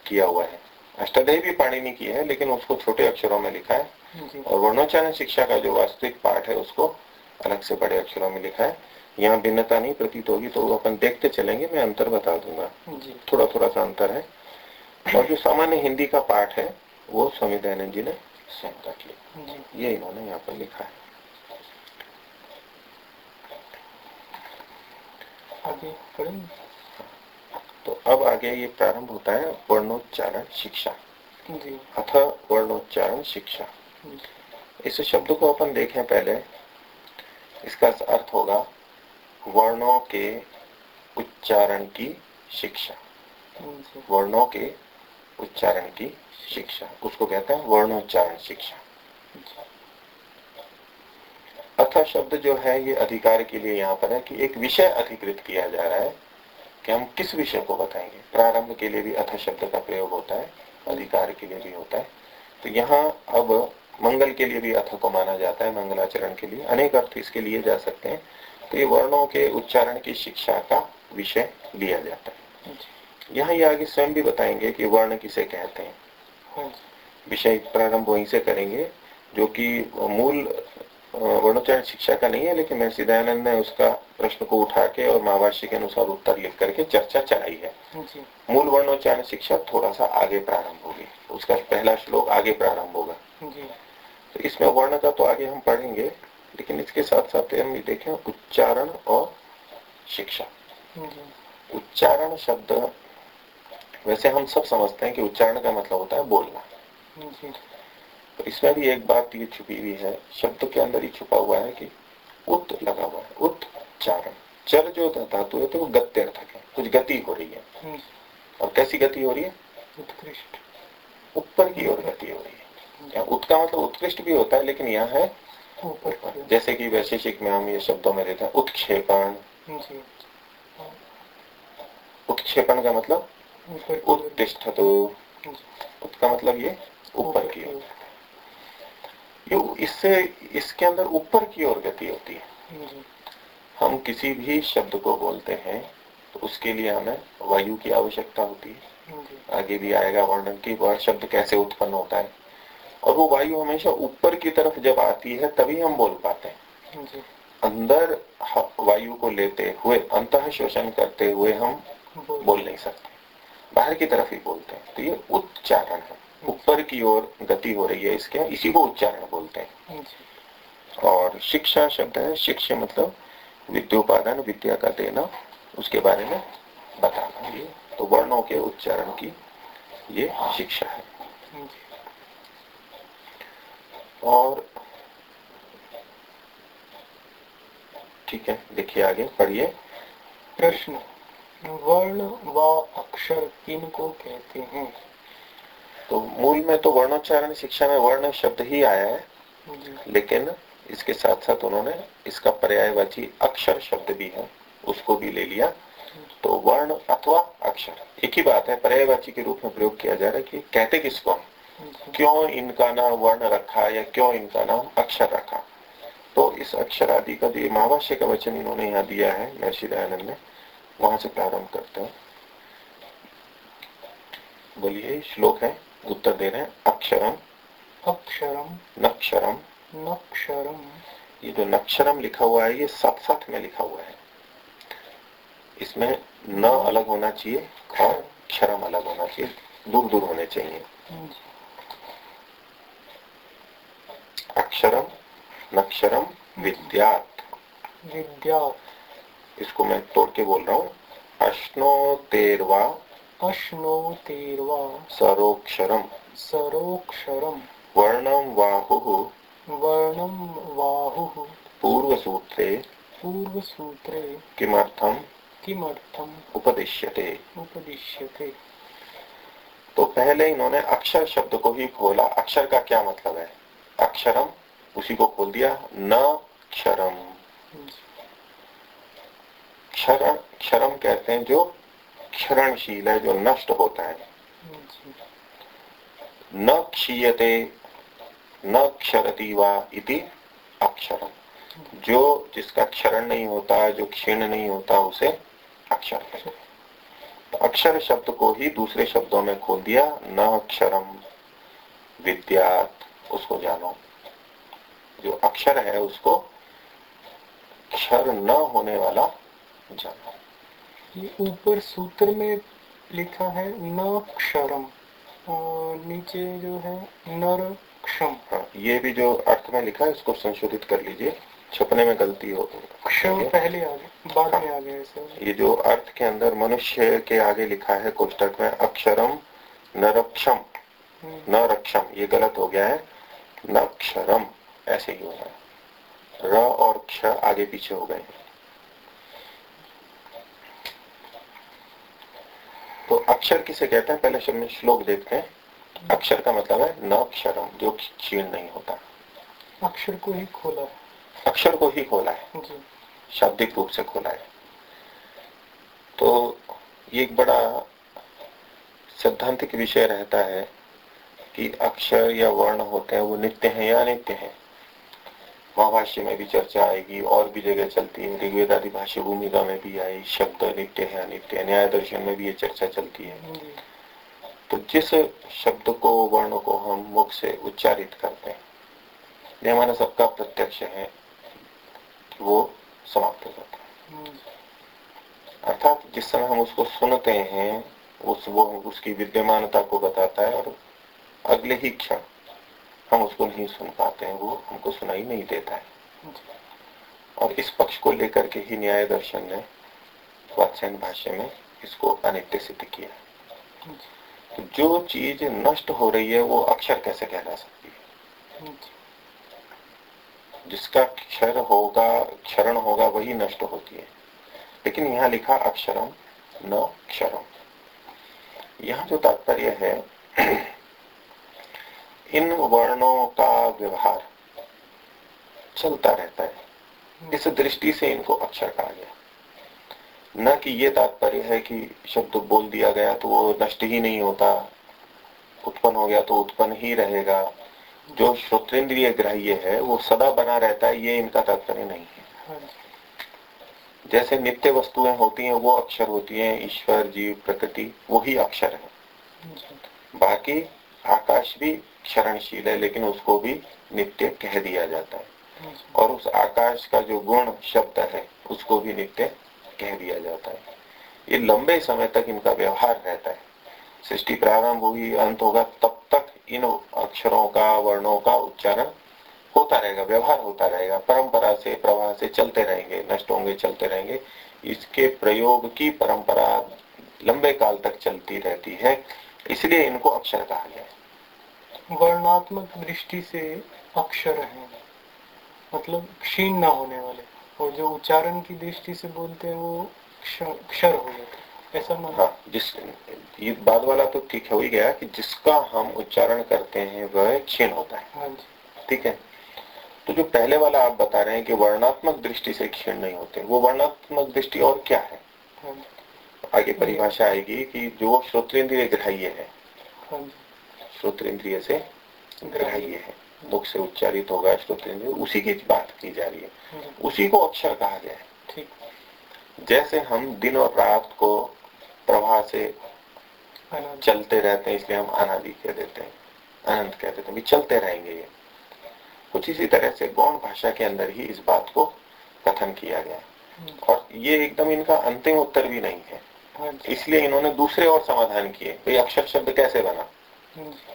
किया हुआ है। अष्टाध्यायी भी पाणिनि की है लेकिन उसको छोटे अक्षरों में लिखा है। और वर्णोच्चारण शिक्षा का जो वास्तविक पाठ है उसको अलग से बड़े अक्षरों में लिखा है। यहाँ भिन्नता नहीं प्रतीत होगी तो अपन देखते चलेंगे मैं अंतर बता दूँगा। थोड़ा थोड़ा सा अंतर है। और जो सामान्य हिंदी का पाठ है वो स्वामी दयानंद जी ने स्वयं का किया। ये इन्होंने यहाँ पर लिखा है। तो अब आगे ये प्रारंभ होता है वर्णोच्चारण शिक्षा। अथ वर्णोच्चारण शिक्षा। इस शब्द को अपन देखें पहले। इसका अर्थ होगा वर्णों के उच्चारण की शिक्षा। वर्णों के उच्चारण की शिक्षा। उसको कहते हैं वर्णोच्चारण शिक्षा। अथ शब्द जो है ये अधिकार के लिए यहाँ पर है कि एक विषय अधिकृत किया जा रहा है कि हम किस विषय को बताएँगे। प्रारंभ के लिए भी अथ शब्द का प्रयोग होता है अधिकार के लिए भी होता है। तो यहाँ अब मंगल के लिए भी अथ को माना जाता है मंगलाचरण के लिए। अनेक अर्थ इसके लिए जा सकते हैं। तो ये वर्णों के उच्चारण की शिक्षा का विषय लिया जाता है। यहाँ ये आगे स्वयं भी बताएँगे कि वर्ण किसे कहते हैं। हाँ विषय प्रारंभ वहीं से करेंगे जो कि मूल वर्णोच्चारण शिक्षा का नहीं है लेकिन मैं सिद्धानंद ने उसका प्रश्न को उठा के और महावाष्य के अनुसार उत्तर लिख करके चर्चा चलाई है। मूल वर्णोच्चारण शिक्षा थोड़ा सा आगे प्रारंभ होगी। उसका पहला श्लोक आगे प्रारंभ होगा। तो इसमें वर्ण का तो आगे हम पढ़ेंगे। लेकिन इसके साथ साथ हम ये देखें उच्चारण और शिक्षा। उच्चारण शब्द वैसे हम सब समझते हैं कि उच्चारण का मतलब होता है बोलना। तो इसमें भी एक बात ये छुपी हुई है शब्द के अंदर ही छुपा हुआ है कि उत लगा हुआ है उत्चारण चर जो धातु है तो वो गत्यर्थक है। कुछ गति हो रही है। और कैसी गति हो रही है? उत्कृष्ट। ऊपर की ओर गति हो रही है। उत का मतलब उत्कृष्ट भी होता है लेकिन यहाँ है ऊपर जैसे कि वैशेषिक में हम ये शब्दों में रहते हैं उत्क्षेपण। उत्क्षेपण का मतलब उत्तिष्ठ तो। उसका मतलब ये ऊपर की ओर। ये इससे इसके अंदर ऊपर की ओर गति होती है। हम किसी भी शब्द को बोलते हैं तो उसके लिए हमें वायु की आवश्यकता होती है। आगे भी आएगा वर्णन की वह शब्द कैसे उत्पन्न होता है। और वो वायु हमेशा ऊपर की तरफ़ जब आती है तभी हम बोल पाते हैं। अंदर वायु को लेते हुए अंत शोषण करते हुए हम बोल नहीं सकते। बाहर की तरफ़ ही बोलते हैं। तो ये उच्चारण है। ऊपर की ओर गति हो रही है इसके इसी को उच्चारण बोलते हैं। और शिक्षा शब्द है शिक्षा मतलब विद्योपादान विद्या का देना उसके बारे में बताना। ये तो वर्णों के उच्चारण की ये शिक्षा है। और ठीक है देखिए आगे पढ़िए। प्रश्न वर्ण व अक्षर किन को कहते हैं? तो मूल में तो वर्णोच्चारण शिक्षा में वर्ण शब्द ही आया है लेकिन इसके साथ साथ उन्होंने इसका पर्यायवाची अक्षर शब्द भी है उसको भी ले लिया। तो वर्ण अथवा अक्षर एक ही बात है पर्यायवाची के रूप में प्रयोग किया जा रहा है कि कहते किसको क्यों इनका नाम वर्ण रखा या क्यों इनका नाम अक्षर रखा? तो इस अक्षर आदि का जो महावाष्य का वचन इन्होंने यहाँ दिया है महर्षि दयानंद ने वहाँ से प्रारंभ करते हैं। बोलिए श्लोक है उत्तर दे रहे हैं अक्षरम। अक्षरम। नक्षरम। नक्षरम। ये जो नक्षरम लिखा हुआ है ये साथ साथ में लिखा हुआ है। इसमें न अलग होना चाहिए और क्षरम अलग होना चाहिए दूर दूर होने चाहिए। अक्षरम नक्षरम विद्यात। विद्यात। इसको मैं तोड़ के बोल रहा हूँ। अश्नो तेरवा अश्नो तेरवा सरोक्षरम। सरोक्षरम। वर्णम वाहु। वर्णम वाहु। पूर्व सूत्रे पूर्व सूत्रे किमर्थम? किमर्थम? उपदिश्यते। उपदिश्यते। तो पहले इन्होंने अक्षर शब्द को ही खोला अक्षर का क्या मतलब है? अक्षरम, उसी को खोल दिया, न क्षरम। क्षरण क्षरम कहते हैं जो क्षरणशील है, जो नष्ट होता है। न क्षीयते, न क्षरती वा इति अक्षरम। जो जिसका क्षरण नहीं होता, जो क्षीण नहीं होता, उसे अक्षर कहते तो अक्षर शब्द को ही दूसरे शब्दों में खोल दिया, न अक्षरम विद्यात उसको जानो जो अक्षर है उसको क्षर न होने वाला जानो ये ऊपर सूत्र में लिखा है न क्षरम और नीचे जो है नर क्षम हाँ, ये भी जो अर्थ में लिखा है इसको संशोधित कर लीजिए। छपने में गलती हो क्षम पहले आ गया बाद में आ गया ये जो अर्थ के अंदर मनुष्य के आगे लिखा है कोष्टक में अक्षरम नरक्षम। हम्म, न रक्षम ये गलत हो गया है। नक्षरम ऐसे ही होना है र और क्ष आगे पीछे हो गए। तो अक्षर किसे कहते हैं? पहले शब्द श्लोक देखते हैं। अक्षर का मतलब है न अक्षरम जो क्षीण नहीं होता। अक्षर को ही खोला अक्षर को ही खोला है। शाब्दिक रूप से खोला है। तो ये एक बड़ा सैद्धांतिक विषय रहता है। कि अक्षर या वर्ण होते हैं वो नित्य हैं या अनित्य हैं। महाभाष्य में भी चर्चा आएगी और भी जगह चलती है। ऋग्वेद आदि भाष्य भूमिका में भी आई शब्द नित्य है अनित्य न्याय दर्शन में भी ये चर्चा चलती है। तो जिस शब्द को वर्ण को हम मुख से उच्चारित करते हैं ये हमारा सबका प्रत्यक्ष है वो समाप्त हो जाता है। अर्थात जिस समय हम उसको सुनते हैं उस वो उसकी विद्यमानता को बताता है और अगले ही क्षण हम उसको नहीं सुन पाते हैं वो हमको सुनाई नहीं देता है। और इस पक्ष को लेकर के ही न्याय दर्शन ने वात्स्यन भाष्य में इसको अनित्य सिद्ध किया। तो जो चीज़ नष्ट हो रही है वो अक्षर कैसे कहला सकती है? जिसका क्षर होगा क्षरण होगा वही नष्ट होती है। लेकिन यहाँ लिखा अक्षरम न क्षरम। यहाँ जो तात्पर्य है इन वर्णों का व्यवहार चलता रहता है। इस दृष्टि से इनको अक्षर कहा गया। न कि ये तात्पर्य है कि शब्द बोल दिया गया तो वो नष्ट ही नहीं होता उत्पन्न हो गया तो उत्पन्न ही रहेगा। जो श्रोतेंद्रिय ग्राह्य है वो सदा बना रहता है ये इनका तात्पर्य नहीं है। हाँ जैसे नित्य वस्तुएँ होती हैं वो अक्षर होती हैं ईश्वर जीव प्रकृति वही अक्षर है। बाकी आकाश भी क्षरणशील है लेकिन उसको भी नित्य कह दिया जाता है। हाँ और उस आकाश का जो गुण शब्द है उसको भी नित्य कह दिया जाता है। ये लंबे समय तक इनका व्यवहार रहता है। सृष्टि प्रारंभ हुई अंत होगा तब तक इन अक्षरों का वर्णों का उच्चारण होता रहेगा व्यवहार होता रहेगा। परंपरा से प्रवाह से चलते रहेंगे नष्ट होंगे चलते रहेंगे। इसके प्रयोग की परंपरा लंबे काल तक चलती रहती है। इसलिए इनको अक्षर कहा गया है। वर्णात्मक दृष्टि से अक्षर है। मतलब क्षीण ना होने वाले। और जो उच्चारण की दृष्टि से बोलते हैं वो क्षर हो जाते ऐसा मान हाँ जिस ये बाद वाला तो ठीक हो ही गया कि जिसका हम उच्चारण करते हैं वह क्षीण होता है। हाँ जी। ठीक है? तो जो पहले वाला आप बता रहे हैं कि वर्णात्मक दृष्टि से क्षीण नहीं होते वो वर्णात्मक दृष्टि और क्या है? हाँ आगे परिभाषा आएगी कि जो श्रोतेंद्रिय ग्राह्य है हाँ जी श्रोतेंद्रिय से ग्राह्य है। मुख से उच्चारित होगा श्रोतेंद्रिय उसी की बात की जा रही है। हाँ उसी को अक्षर कहा गया है। ठीक। जैसे हम दिन और रात को प्रवाह से चलते रहते हैं इसलिए हम अनादि कह देते हैं। अनंत कह देते हैं चलते रहेंगे ये। कुछ इसी तरह से गौण भाषा के अंदर ही इस बात को कथन किया गया हम्म, और ये एकदम इनका अंतिम उत्तर भी नहीं है। हाँ इसलिए इन्होंने दूसरे और समाधान किए। भाई अक्षर शब्द कैसे बना? हाँ जी,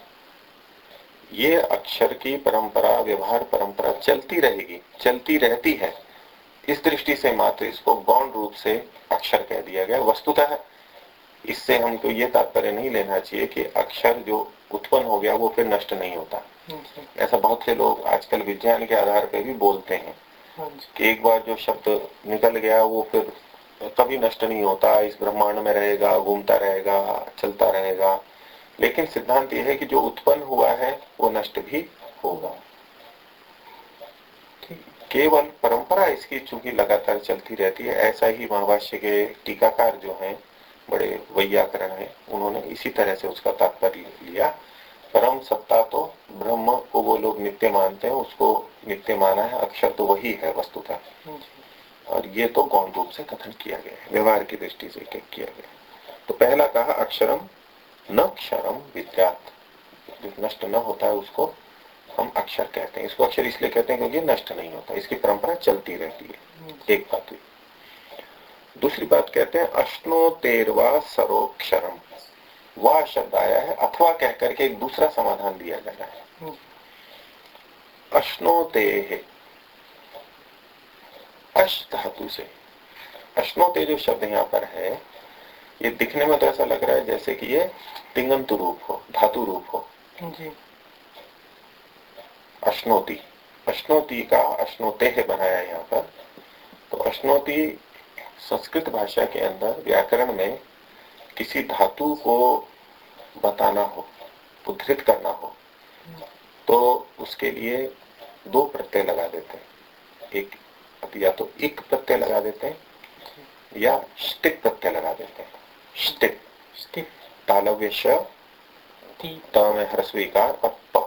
ये अक्षर की परंपरा व्यवहार परंपरा चलती रहेगी चलती रहती है। इस दृष्टि से मात्र इसको गौण रूप से अक्षर कह दिया गया। वस्तुतः इससे हमको ये तात्पर्य नहीं लेना चाहिए कि अक्षर जो उत्पन्न हो गया वो फिर नष्ट नहीं होता। ऐसा बहुत से लोग आजकल विज्ञान के आधार पर भी बोलते हैं हाँ कि एक बार जो शब्द निकल गया वो फिर कभी नष्ट नहीं होता इस ब्रह्मांड में रहेगा घूमता रहेगा चलता रहेगा। लेकिन सिद्धांत यह है कि जो उत्पन्न हुआ है वो नष्ट भी होगा। केवल परंपरा इसकी चूँकि लगातार चलती रहती है ऐसा ही महाभाष्य के टीकाकार जो हैं बड़े वैयाकरण है उन्होंने इसी तरह से उसका तात्पर्य लिया। परम सत्ता तो ब्रह्म को वो लोग नित्य मानते हैं उसको नित्य माना है अक्षर तो वही है वस्तुता। और ये तो गौण रूप से कथन किया गया है व्यवहार की दृष्टि से किया गया तो पहला कहा अक्षरम न क्षरम विद्यात। जो नष्ट न होता है उसको हम अक्षर कहते हैं। इसको अक्षर इसलिए कहते हैं क्योंकि नष्ट नहीं होता इसकी परंपरा चलती रहती है। एक बात हुई। दूसरी बात कहते हैं अश्नो तेरवा सरोक्षरम वह शब्द आया है अथवा कह करके एक दूसरा समाधान दिया जा रहा है। अश्नो ते अश धातु से। अश्नोते जो शब्द यहाँ पर है ये दिखने में तो ऐसा लग रहा है जैसे कि ये तिंगंत रूप हो धातु रूप हो। जी। अश्नोती। अश्नोती का अश्नोते है बनाया यहाँ पर। तो अश्नोती संस्कृत भाषा के अंदर व्याकरण में किसी धातु को बताना हो उद्धृत करना हो तो उसके लिए दो प्रत्यय लगा देते हैं। एक या तो इक प्रत्यय लगा देते हैं या स्टिक प्रत्यय लगा देते हैं। स्टिक स्टिक तालव्य श और प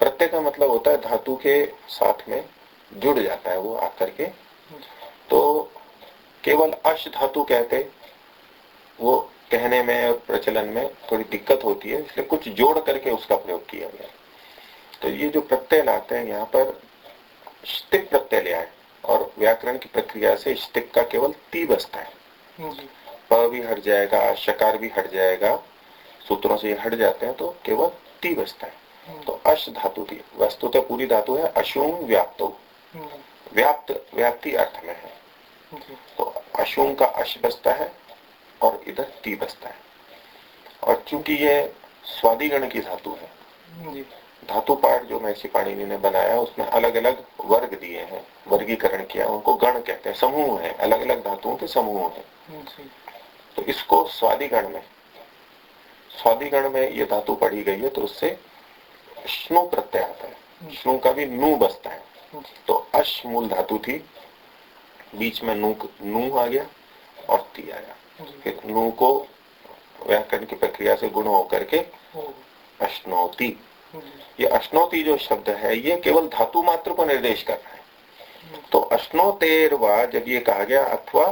प्रत्यय का मतलब होता है धातु के साथ में जुड़ जाता है वो आकर के। तो केवल अश धातु कहते, वो कहने में और प्रचलन में थोड़ी दिक्कत होती है, इसलिए कुछ जोड़ करके उसका प्रयोग किया गया तो ये जो प्रत्यय लाते हैं, यहाँ पर स्टिक प्रत्यय लिया है और व्याकरण की प्रक्रिया से स्टिक का केवल ती बसता है। प भी हट जाएगा शकार भी हट जाएगा। सूत्रों से हट जाते हैं तो केवल ती बचता है। तो अश धातु थी वस्तुतः पूरी धातु है अशुम व्याप्त। व्याप्त व्याप्ति अर्थ में है। तो अशुम का अश बसता है और इधर ती बसता है। और चूँकि ये स्वादिगण की धातु है धातु पाठ जो महर्षि पाणिनि ने बनाया उसमें अलग अलग वर्ग दिए हैं। वर्गीकरण किया उनको गण कहते हैं समूह है। अलग अलग धातुओं के समूह है। तो इसको स्वादिगण में स्वादिगण में ये धातु पढ़ी गई है तो उससे स्नो प्रत्यय आता है। स्नो का भी नू बसता है। तो अश मूल धातु थी। बीच में नू नू आ गया और ती आया फिर नू को व्याकरण की प्रक्रिया से गुण होकर के अश्नौती। ये अश्नौती जो शब्द है ये केवल धातु मात्र को निर्देश कर रहा है। तो अश्नोतेरवा जब ये कहा गया अथवा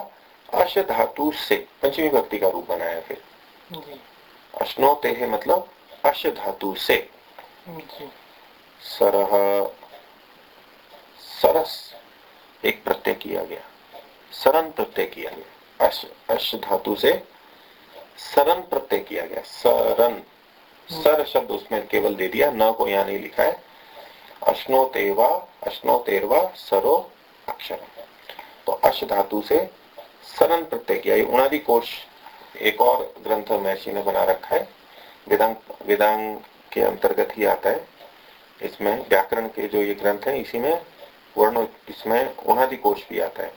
अश धातु से पंचमी भक्ति का रूप बनाया फिर। अश्नोते है मतलब अश धातु से सरह सरस एक प्रत्यय किया गया। सरन प्रत्यय किया गया। अश अश धातु से सरन प्रत्यय किया गया। सरन सर शब्द उसमें केवल दे दिया, न को यहाँ नहीं लिखा है। अश्नोतेवा अश्नोतेरवा सरो, अक्षर। तो अश धातु से सरन प्रत्यय किया। उनादि कोश एक और ग्रंथ महर्षि ने बना रखा है। वेदांग वेदांग के अंतर्गत ही आता है। इसमें व्याकरण के जो ये ग्रंथ है, इसी में वर्ण, इसमें उनादि कोश भी आता है।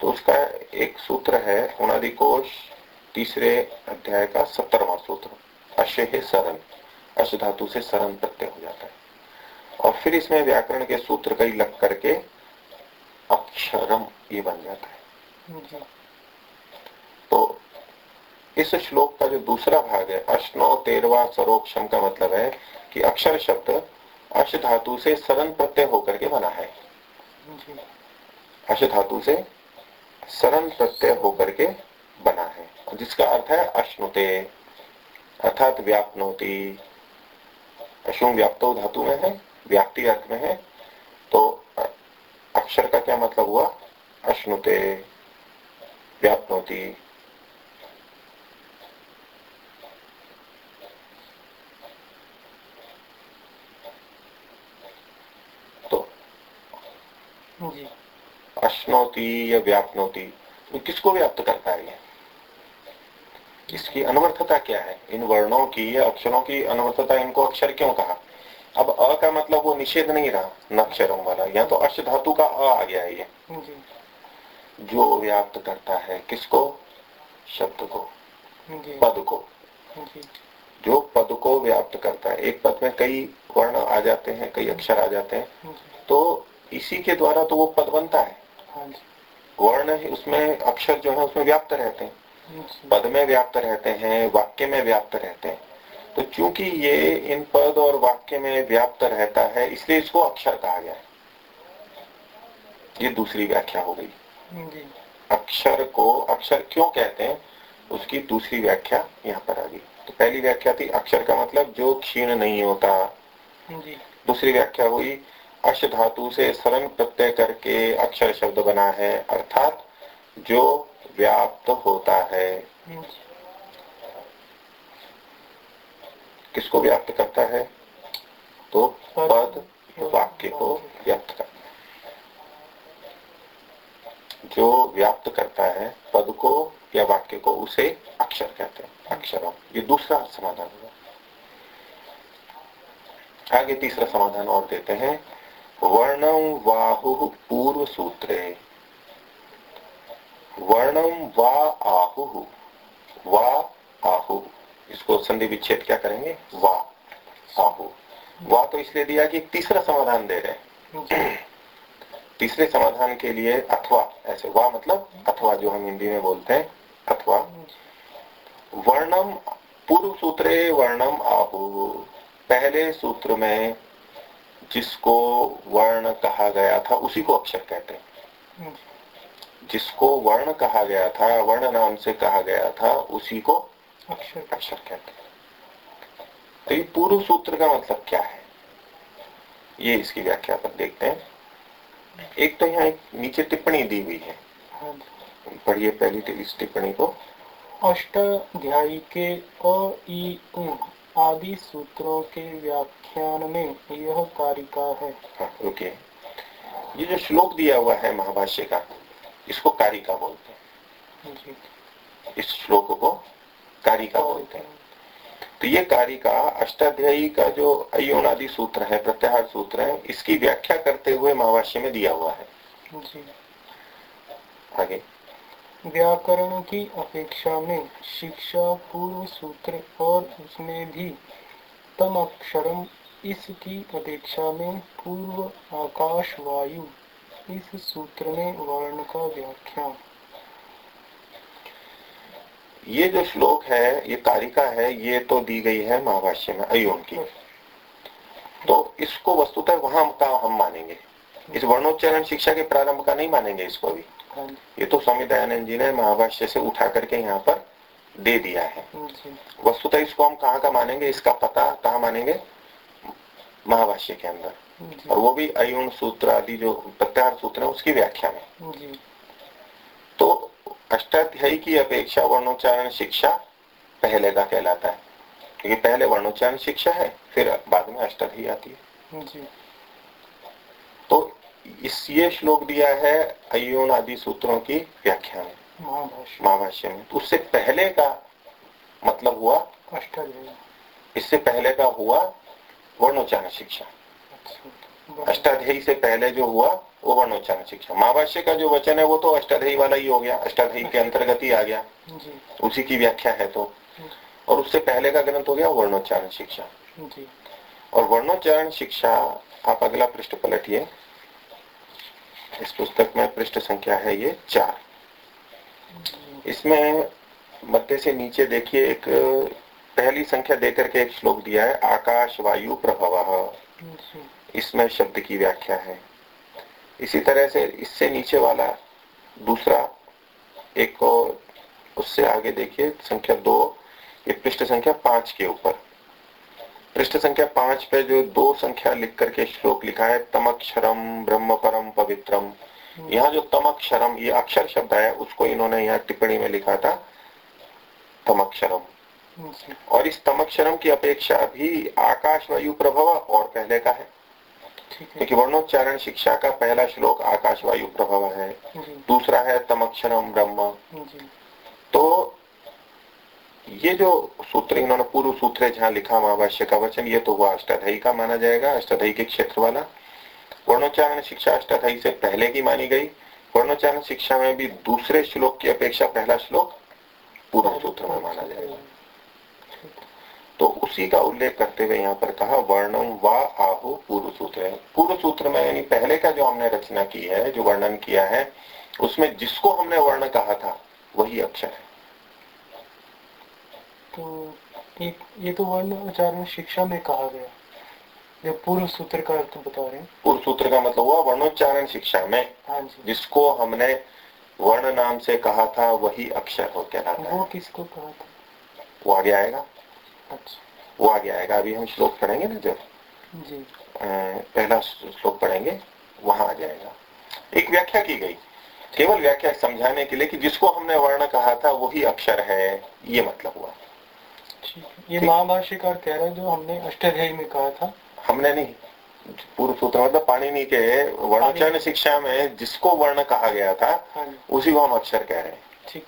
तो उसका एक सूत्र है उनादि कोश तीसरे अध्याय का सत्तरवा सूत्र। अश्य है अश धातु से सरन प्रत्यय हो जाता है। और फिर इसमें व्याकरण के सूत्र कई लग करके अक्षरम ये बन जाता है। तो इस श्लोक का जो दूसरा भाग है अश्नो तेरवा सरोक्षम का मतलब है कि अक्षर शब्द अश धातु से सरन प्रत्यय होकर के बना है। अश धातु से सरन प्रत्यय होकर के बना है। जिसका अर्थ है अश्नुते। अर्थात व्याप्त होती व्याप्त धातु में है व्याप्ति अर्थ में है। तो अक्षर का क्या मतलब हुआ? अश्नुते व्याप्त होती तो अश्नोती या व्याप्नोती तो किसको व्याप्त करता है इसकी अनवर्थता क्या है? इन वर्णों की या अक्षरों की अनवर्थता इनको अक्षर क्यों कहा? अब अ का मतलब वो निषेध नहीं रहा न अक्षरों वाला यहाँ तो अश धातु का अ आ गया है ये। जो। व्याप्त करता है किसको? शब्द को पद को। जो। पद को व्याप्त करता है एक पद में कई वर्ण आ जाते हैं कई अक्षर आ जाते हैं तो इसी के द्वारा तो वो पद बनता है। हाँ वर्ण उसमें अक्षर जो है उसमें व्याप्त रहते हैं। पद में व्याप्त रहते हैं वाक्य में व्याप्त रहते हैं। तो चूँकि ये इन पद और वाक्य में व्याप्त रहता है इसलिए इसको अक्षर कहा गया है। ये दूसरी व्याख्या हो गई। अक्षर को अक्षर क्यों कहते हैं? उसकी दूसरी व्याख्या यहाँ पर आ गई। तो पहली व्याख्या थी अक्षर का मतलब जो क्षीण नहीं होता। दूसरी व्याख्या हुई अश धातु से सरंग प्रत्यय करके अक्षर शब्द बना है अर्थात जो व्याप्त होता है। किसको व्याप्त करता है? तो पद वाक्य को व्याप्त करता है जो व्याप्त करता है पद को या वाक्य को उसे अक्षर कहते हैं अक्षरों। ये दूसरा समाधान हुआ आगे तीसरा समाधान और देते हैं। वर्णम वाहु पूर्व सूत्रे वर्णम वा आहु। वा आहु। इसको संधि विच्छेद क्या करेंगे? वा आहु। वा तो इसलिए दिया कि तीसरा समाधान दे रहे तीसरे समाधान के लिए अथवा ऐसे वा मतलब अथवा जो हम हिंदी में बोलते हैं अथवा। वर्णम पूर्व सूत्रे वर्णम आहु। पहले सूत्र में जिसको वर्ण कहा गया था उसी को अक्षर कहते हैं। जिसको वर्ण कहा गया था वर्ण नाम से कहा गया था उसी को अक्षर। अक्षर कहते हैं। तो ये पूर्व सूत्र का मतलब क्या है? ये इसकी व्याख्या पर देखते हैं। एक तो यहाँ एक नीचे टिप्पणी दी हुई है। हाँ पढ़िए पहली इस टिप्पणी को। अष्टाध्यायी के अ आदि सूत्रों के व्याख्यान में यह कारिका है। हाँ, ओके ये जो श्लोक दिया हुआ है महाभाष्य का इसको कारिका बोलते हैं। इस श्लोक को कारिका बोलते हैं। तो ये कारिका अष्टाध्यायी का जो अयोनादि सूत्र है प्रत्याहार सूत्र है इसकी व्याख्या करते हुए महाभाष्य में दिया हुआ है। आगे। व्याकरण की अपेक्षा में शिक्षा पूर्व सूत्र और उसमें भी तम अक्षरम इसकी अपेक्षा में पूर्व आकाश वायु इस सूत्र में वर्ण का व्याख्या। ये जो श्लोक है ये कारिका है ये तो दी गई है महाभाष्य में अयोन की। तो इसको वस्तुतः वहाँ का हम मानेंगे। इस वर्णोच्चारण शिक्षा के प्रारंभ का नहीं मानेंगे इसको भी ये तो स्वामी दयानंद जी ने महाभाष्य से उठा करके यहाँ पर दे दिया है। वस्तुतः इसको हम कहाँ का मानेंगे इसका पता कहाँ मानेंगे? महाभाष्य के अंदर। और वो भी अयुण सूत्र आदि जो प्रत्याहार सूत्र है उसकी व्याख्या में। तो अष्टाध्यायी की अपेक्षा वर्णोच्चारण शिक्षा पहले का कहलाता है। क्योंकि पहले वर्णोच्चारण शिक्षा है फिर बाद में अष्टाध्यायी आती है। तो इस ये श्लोक दिया है अयोन आदि सूत्रों की व्याख्या में। महाभाष्य। में। तो उससे पहले का मतलब हुआ इससे पहले का हुआ वर्णोच्चारण शिक्षा। अष्टाध्यायी से पहले जो हुआ वो वर्णोच्चारण शिक्षा। महाभाष्य का जो वचन है वो तो अष्टाध्यायी वाला ही हो गया। अष्टाध्यायी के अंतर्गत ही आ गया। उसी की व्याख्या है तो। और उससे पहले का ग्रंथ हो गया वर्णोच्चारण शिक्षा। और वर्णोच्चारण शिक्षा आप अगला पृष्ठ पलटिए। इस पुस्तक में पृष्ठ संख्या है ये चार। इसमें मध्य से नीचे देखिए एक पहली संख्या देकर के एक श्लोक दिया है आकाश वायु प्रभव। इसमें शब्द की व्याख्या है। इसी तरह से इससे नीचे वाला दूसरा एक को उससे आगे देखिए संख्या दो ये पृष्ठ संख्या पाँच के ऊपर। पृष्ठ संख्या पाँच पे जो दो संख्या लिख करके श्लोक लिखा है तमक्षरम ब्रह्म परम पवित्रम। यहाँ जो तमक्षरम ये अक्षर शब्द है उसको इन्होंने यहाँ टिप्पणी में लिखा था तमक्षरम। और इस तमक्षरम की अपेक्षा भी आकाश वायु प्रभव और पहले का है। देखिए वर्णोच्चारण शिक्षा का पहला श्लोक आकाश वायु प्रभव है। दूसरा है तमक्षरम ब्रह्म। तो ये जो सूत्र इन्होंने पूर्व सूत्र जहाँ लिखा महाभाष्य का वचन ये तो हुआ अष्टाध्यायी का माना जाएगा अष्टाध्यायी के क्षेत्र वाला। वर्णोच्चारण शिक्षा अष्टाध्यायी से पहले की मानी गई। वर्णोच्चारण शिक्षा में भी दूसरे श्लोक की अपेक्षा पहला श्लोक पूर्व सूत्र में माना जाएगा। तो उसी का उल्लेख करते हुए यहाँ पर कहा वर्णम व आहु पूर्व सूत्र है। पूर्व सूत्र में यानी पहले का जो हमने रचना की है जो वर्णन किया है उसमें जिसको हमने वर्ण कहा था वही अक्षर है। तो एक ये तो वर्ण उच्चारण शिक्षा में कहा गया। ये पूर्व सूत्र का अर्थ बता रहे हैं। पूर्व सूत्र का मतलब हुआ वर्णोच्चारण शिक्षा में। हाँ जी। जिसको हमने वर्ण नाम से कहा था वही अक्षर हो कहलाता वो किसको कहा था? वो आगे आएगा। अच्छा वो आगे आएगा। अभी हम श्लोक पढ़ेंगे ना जब? जी। पहला श्लोक पढ़ेंगे वहाँ आ जाएगा। एक व्याख्या की गई। केवल व्याख्या समझाने के लिए कि जिसको हमने वर्ण कहा था वही अक्षर है ये मतलब हुआ। ये महाभाष्यकार कह रहे हैं जो हमने अष्टाध्यायी में कहा था। हमने नहीं पूर्व सूत्र मतलब पाणिनि के वर्णोच्चारण शिक्षा में जिसको वर्ण कहा गया था हाँ उसी को हम अक्षर कह रहे हैं। ठीक।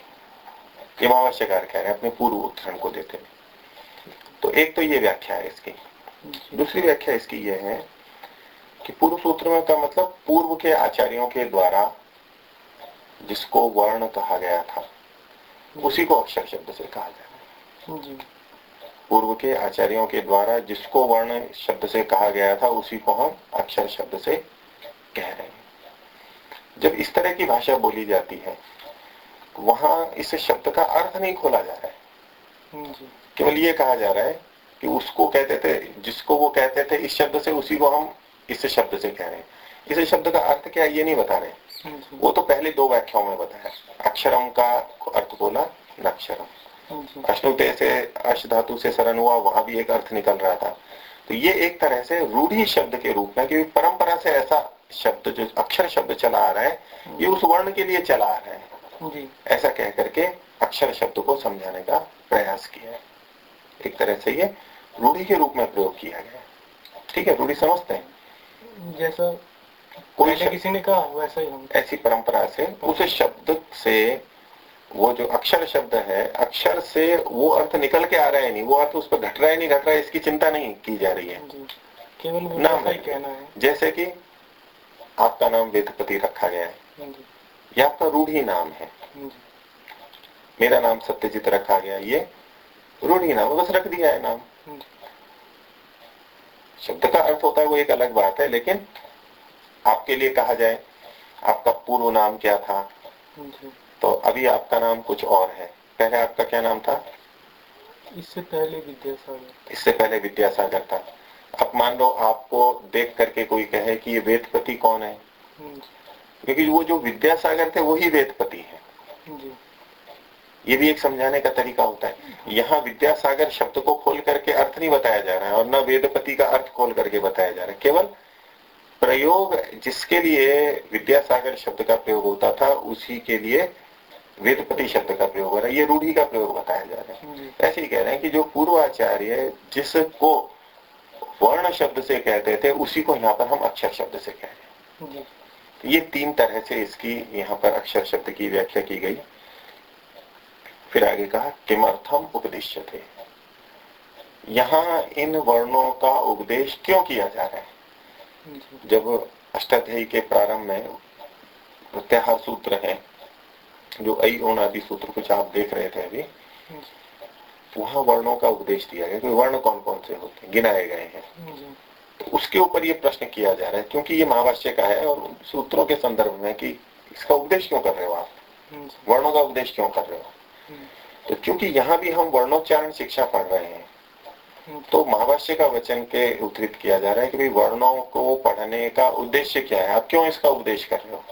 ये महाभाष्यकार कह रहे हैं अपने पूर्व उत्तरण को देते हैं तो एक तो ये व्याख्या है इसकी। दूसरी व्याख्या इसकी यह है कि पूर्व सूत्र में का मतलब पूर्व के आचार्यों के द्वारा जिसको वर्ण कहा गया था उसी को अक्षर शब्द से कहा जाए पूर्व के आचार्यों के द्वारा जिसको वर्ण शब्द से कहा गया था उसी को हम अक्षर शब्द से कह रहे हैं। जब इस तरह की भाषा बोली जाती है वहाँ इस शब्द का अर्थ नहीं खोला जा रहा है। केवल ये कहा जा रहा है कि उसको कहते थे जिसको वो कहते थे इस शब्द से उसी को हम इस शब्द से कह रहे हैं। इस शब्द का अर्थ क्या ये नहीं बता रहे वो तो पहले दो व्याख्याओं में बताया अक्षरम का अर्थ बोला नक्षरम। अश्नुते से अश धातु से सरन हुआ वहाँ भी एक अर्थ निकल रहा था। तो ये एक तरह से रूढ़ी शब्द के रूप में क्योंकि परंपरा से ऐसा शब्द जो अक्षर शब्द चला आ रहा है ये उस वर्ण के लिए चला आ रहा है। ऐसा कह करके अक्षर शब्द को समझाने का प्रयास किया है। एक तरह से ये रूढ़ी के रूप में प्रयोग किया गया ठीक है रूढ़ी समझते हैं। जैसा कोई किसी ने कहा वैसा ही ऐसी परंपरा से उस शब्द से वो जो अक्षर शब्द है अक्षर से वो अर्थ निकल के आ रहा है नहीं वो अर्थ उस पर घट रहा है नहीं घट रहा है इसकी चिंता नहीं की जा रही है। केवल नाम है कहना है। जैसे कि आपका नाम वेदपति रखा गया है। यह आपका रूढ़ी नाम है। मेरा नाम सत्यजित रखा गया। ये रूढ़ी नाम बस रख दिया है नाम शब्द का अर्थ होता है वो एक अलग बात है लेकिन आपके लिए कहा जाए आपका पूर्व नाम क्या था? तो अभी आपका नाम कुछ और है। पहले आपका क्या नाम था? इससे पहले विद्यासागर। इससे पहले विद्यासागर था। अब मान लो आपको देख करके कोई कहे कि ये वेदपति कौन है? क्योंकि वो जो विद्यासागर थे वही वेदपति है। ये भी एक समझाने का तरीका होता है। यहाँ विद्यासागर शब्द को खोल करके अर्थ नहीं बताया जा रहा है और न वेदपति का अर्थ खोल करके बताया जा रहा है। केवल प्रयोग जिसके लिए विद्यासागर शब्द का प्रयोग होता था उसी के लिए वेदपति शब्द का प्रयोग हो रहा है। ये रूढ़ी का प्रयोग बताया जा रहा है। ऐसे ही कह रहे हैं कि जो पूर्वाचार्य जिसको वर्ण शब्द से कहते थे उसी को यहाँ पर हम अक्षर शब्द से कह रहे हैं। ये तीन तरह से इसकी यहाँ पर अक्षर शब्द की व्याख्या की गई। फिर आगे कहा, किमर्थम उपदेश थे यहाँ इन वर्णों का उपदेश क्यों किया जा रहा है? जब अष्टाध्यायी के प्रारंभ में प्रत्याहार सूत्र है, जो अई ओण आदि सूत्र कुछ आप देख रहे थे अभी, वहाँ वर्णों का उपदेश दिया गया, कि वर्ण कौन कौन से होते गिनाए गए हैं। तो उसके ऊपर ये प्रश्न किया जा रहा है, क्योंकि ये महावाष्य का है और सूत्रों के संदर्भ में कि इसका उपदेश क्यों कर रहे हो आप? वर्णों का उपदेश क्यों कर रहे हो? तो क्योंकि यहाँ भी हम वर्णोच्चारण शिक्षा पढ़ रहे हैं तो महावाष्य का वचन के उद्धृत किया जा रहा है कि भाई वर्णों को पढ़ने का उद्देश्य क्या है? आप क्यों इसका उपदेश कर रहे हो?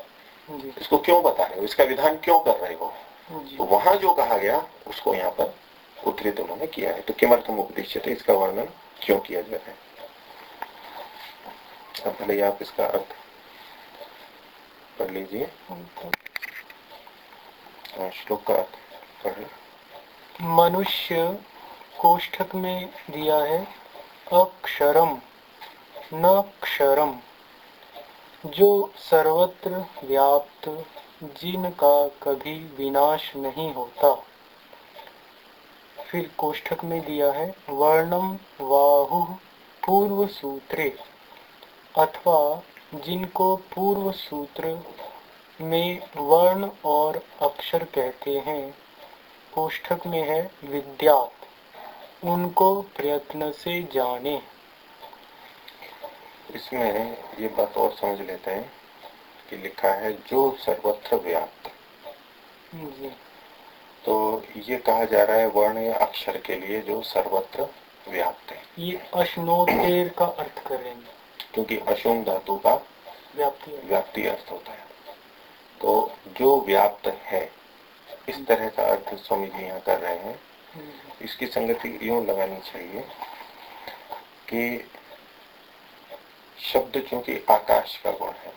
इसको क्यों बता रहे हो? इसका विधान क्यों कर रहे हो? तो वहाँ जो कहा गया उसको यहाँ पर उद्धृत उन्होंने किया है। तो किमर्थम उपदेश थे इसका वर्णन क्यों किया जा रहा है? अब भले आप इसका अर्थ पढ़ लीजिए। हाँ, श्लोक का अर्थ। मनुष्य कोष्ठक में दिया है अक्षरम, न क्षरम। जो सर्वत्र व्याप्त, जिनका कभी विनाश नहीं होता। फिर कोष्ठक में दिया है वर्णम वाहु पूर्व सूत्रे, अथवा जिनको पूर्व सूत्र में वर्ण और अक्षर कहते हैं। कोष्ठक में है विद्यात। उनको प्रयत्न से जाने। इसमें ये बात और समझ लेते हैं कि लिखा है जो सर्वत्र व्याप्त। तो ये कहा जा रहा है वर्ण या अक्षर के लिए जो सर्वत्र व्याप्त है। ये अश्नोतेर का अर्थ करेंगे। क्योंकि अशोक धातु का व्याप्ति। व्याप्ति अर्थ होता है। तो जो व्याप्त है इस तरह का अर्थ स्वामी जी यहाँ कर रहे हैं। हम्म। इसकी संगति यूँ लगानी चाहिए कि शब्द चूँकि आकाश का गुण है।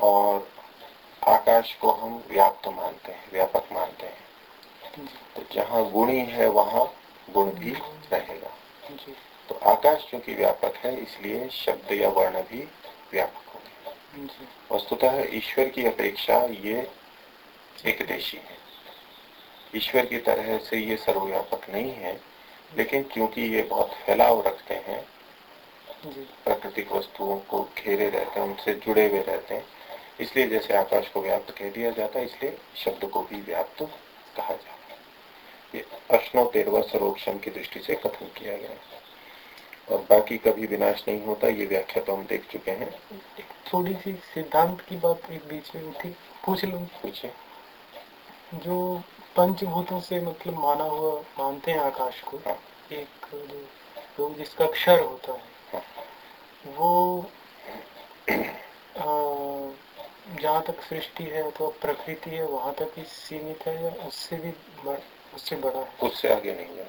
और आकाश को हम व्याप्त मानते हैं व्यापक मानते हैं। तो जहाँ गुणी है वहाँ गुण भी रहेगा। तो आकाश क्योंकि व्यापक है इसलिए शब्द या वर्ण भी व्यापक होंगे। वस्तुतः ईश्वर की अपेक्षा ये एक देशी है। ईश्वर की तरह से ये सर्वव्यापक नहीं है लेकिन क्योंकि ये बहुत फैलाव रखते हैं प्राकृतिक वस्तुओं को घेरे रहते हैं उनसे जुड़े हुए रहते हैं। इसलिए जैसे आकाश को व्याप्त कह दिया जाता है इसलिए शब्द को भी व्याप्त कहा जाता है। ये अश्नो तेरवा सरोक्षम की दृष्टि से कथन किया गया है। और बाकी कभी विनाश नहीं होता ये व्याख्या तो हम देख चुके हैं। थोड़ी सी सिद्धांत की बात एक बीच में उठी पूछ लू? पूछे जो पंचभूतों से मतलब माना हुआ मानते हैं आकाश को। एक जो जिसका अक्षर होता है वो जहाँ तक सृष्टि है अथवा प्रकृति है वहाँ तक ही सीमित है या उससे भी बड़, उससे बड़ा है उससे आगे नहीं है।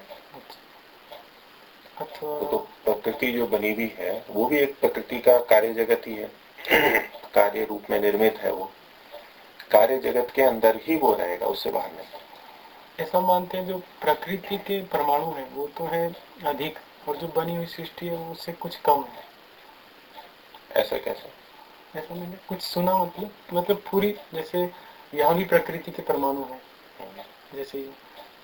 अथवा तो प्रकृति जो बनी हुई है वो भी एक प्रकृति का कार्य जगत ही है कार्य रूप में निर्मित है वो कार्य जगत के अंदर ही वो रहेगा उससे बाहर नहीं। ऐसा मानते हैं जो प्रकृति के परमाणु है वो तो है अधिक और जो बनी हुई सृष्टि है उससे कुछ कम है। ऐसा कैसे? ऐसा मैंने कुछ सुना मतलब मतलब पूरी जैसे यहाँ भी प्रकृति के परमाणु है। जैसे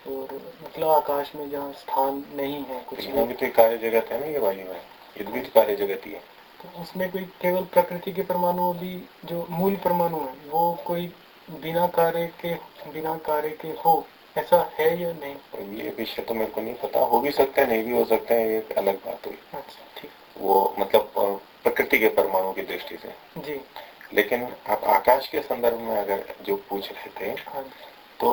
और मतलब आकाश में जहाँ स्थान नहीं है कुछ भी तो कार्य जगत है ना ये वायु है। ये भी तो कार्य जगत ही है। तो उसमें कोई केवल प्रकृति के परमाणु अभी जो मूल परमाणु है वो कोई बिना कार्य के बिना कार्य के हो ऐसा है या नहीं? ये विषय तो मेरे को नहीं पता। हो भी सकता है नहीं भी हो सकता है ये अलग बात हुई। अच्छा ठीक। वो मतलब प्रकृति के परमाणु की दृष्टि से। जी। लेकिन आप आकाश के संदर्भ में अगर जो पूछ रहे थे हाँ। तो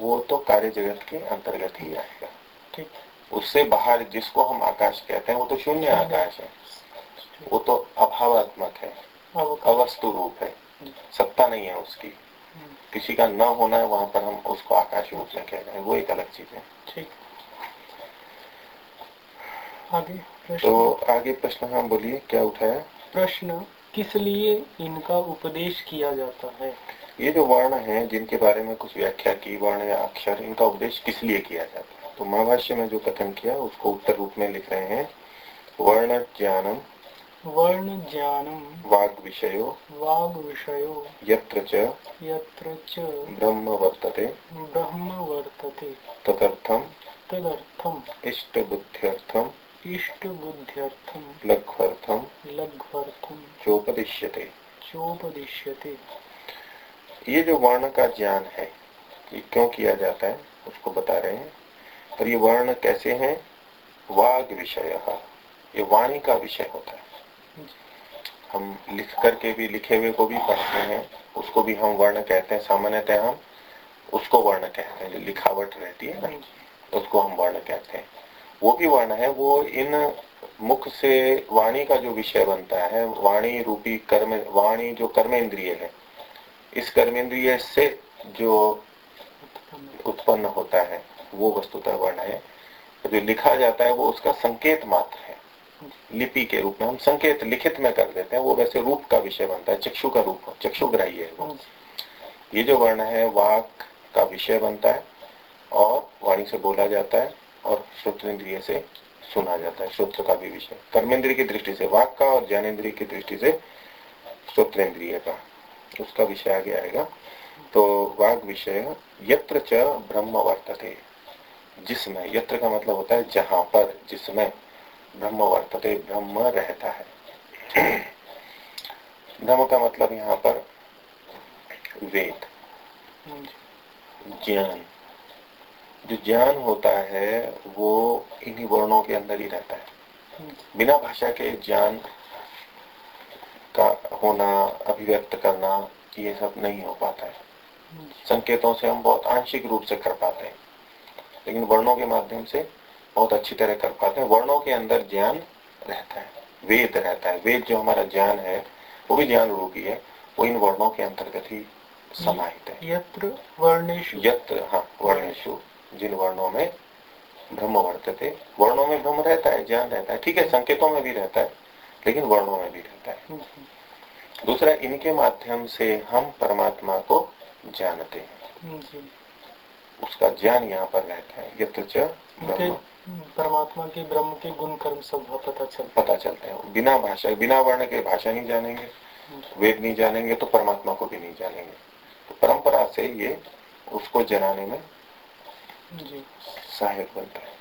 वो तो कार्य जगत के अंतर्गत ही आएगा। ठीक। उससे बाहर जिसको हम आकाश कहते हैं वो तो शून्य। आकाश है। वो तो अभावात्मक है। अवस्तु रूप है। सत्ता नहीं है उसकी। किसी का न होना है वहाँ पर हम उसको आकाश रूप में कह रहे हैं। वो एक अलग चीज़ है। ठीक। आगे तो आगे प्रश्न हम बोलिए क्या उठाया? प्रश्न किस लिए इनका उपदेश किया जाता है? ये जो वर्ण है जिनके बारे में कुछ व्याख्या की वर्ण या अक्षर इनका उपदेश किस लिए किया जाता है? तो महाभाष्य में जो कथन किया उसको उत्तर रूप में लिख रहे हैं। वर्ण ज्ञानम वर्ण ज्ञानम वाग विषयो वाग विषयो यत्र च यत्र च ब्रह्म वर्तते। ब्रह्म वर्तते। तदर्थम तदर्थम इष्ट बुद्ध्यर्थम इष्ट बुद्ध्यर्थम लघ्वर्थम लघ्वर्थम चोपदिश्यते। चोपदिश्यते। ये जो वर्ण का ज्ञान है ये क्यों किया जाता है उसको बता रहे हैं। और ये वर्ण कैसे हैं? वाग विषय ये वाणी का विषय होता है। हम लिख करके भी लिखे हुए को भी पढ़ते हैं उसको भी हम वर्ण कहते हैं सामान्यतः हम उसको वर्ण कहते हैं जो लिखावट रहती है ना उसको हम वर्ण कहते हैं। वो भी वर्ण है वो इन मुख से वाणी का जो विषय बनता है वाणी रूपी कर्म वाणी जो कर्मेंद्रिय है इस कर्मेंद्रिय से जो उत्पन्न होता है वो वस्तुतः वर्ण है। जो लिखा जाता है वो उसका संकेत मात्र है। लिपि के रूप में हम संकेत लिखित में कर देते हैं वो वैसे रूप का विषय बनता है चक्षु का रूप चक्षुग्राही है वो। ये जो वर्ण है वाक का विषय बनता है और वाणी से बोला जाता है और श्रोत इंद्रिय से सुना जाता है श्रोत्र का भी विषय। कर्मेंद्रिय की दृष्टि से वाक का और ज्ञानेन्द्रिय की दृष्टि से श्रोत्रेंद्रिय का उसका विषय आगे आएगा। तो वाग विषय यत्र च ब्रह्म वर्तते जिसमें यत्र का मतलब होता है जहाँ पर जिसमें ब्रह्म वर्तते ब्रह्म रहता है। ब्रह्म का मतलब यहाँ पर वेद, ज्ञान। जो ज्ञान होता है, वो इन्हीं वर्णों के अंदर ही रहता है। बिना भाषा के ज्ञान का होना, अभिव्यक्त करना, ये सब नहीं हो पाता है। संकेतों से हम बहुत आंशिक रूप से कर पाते हैं। लेकिन वर्णों के माध्यम से बहुत अच्छी तरह कर पाते हैं। वर्णों के अंदर ज्ञान रहता है वेद रहता है। वेद जो हमारा ज्ञान है वो भी ज्ञान रूपी है वो इन वर्णों के अंतर्गत ही समाहित है। यत्र वर्णेशु यत्र हाँ वर्णेशु जिन वर्णों में ब्रह्म वर्तते वर्णों में ब्रह्म रहता है ज्ञान रहता है। ठीक है संकेतों में भी रहता है लेकिन वर्णों में भी रहता है। दूसरा इनके माध्यम से हम परमात्मा को जानते हैं। उसका ज्ञान यहाँ पर रहता है। यत्र परमात्मा के ब्रह्म के गुण कर्म सब पता चल पता चलते हैं। बिना भाषा बिना वर्ण के भाषा नहीं जानेंगे वेद नहीं जानेंगे तो परमात्मा को भी नहीं जानेंगे। तो परंपरा से ये उसको जनाने में सहायक बनता है।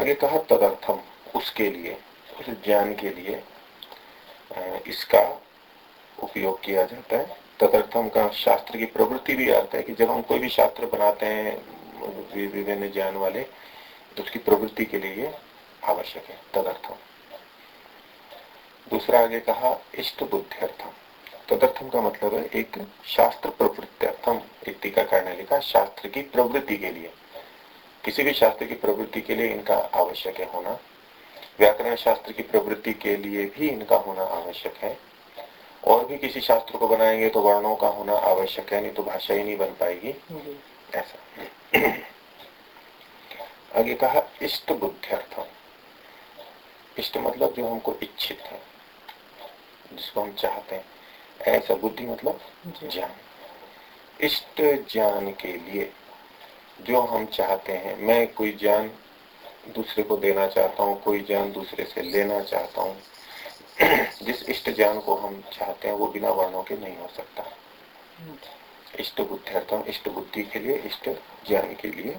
आगे कहा तदर्थम उसके लिए उस ज्ञान के लिए इसका उपयोग किया जाता है। तदर्थम का शास्त्र की प्रवृत्ति भी आता है कि जब हम कोई भी शास्त्र बनाते हैं विभिन्न ज्ञान वाले उसकी प्रवृत्ति के लिए आवश्यक है तदर्थम। दूसरा आगे कहा इष्ट बुद्धिर्थम तदर्थम का मतलब है एक शास्त्र प्रवृत्त्यर्थम एक टीकाकार ने लिखा शास्त्र की प्रवृत्ति के लिए। किसी भी शास्त्र की प्रवृत्ति के लिए इनका आवश्यक है होना। व्याकरण शास्त्र की प्रवृत्ति के लिए भी इनका होना आवश्यक है। और भी किसी शास्त्र को बनाएँगे तो वर्णों का होना आवश्यक है नहीं तो भाषा ही नहीं बन पाएगी। ऐसा। आगे कहा इष्ट बुद्धिर्थम इष्ट मतलब जो हमको इच्छित है जिसको हम चाहते हैं। ऐसा बुद्धि मतलब ज्ञान। इष्ट ज्ञान के लिए जो हम चाहते हैं मैं कोई ज्ञान दूसरे को देना चाहता हूँ कोई ज्ञान दूसरे से लेना चाहता हूँ। जिस इष्ट ज्ञान को हम चाहते हैं वो बिना वर्णों के नहीं हो सकता। इष्ट बुद्धिर्थम इष्ट बुद्धि के लिए इष्ट ज्ञान के लिए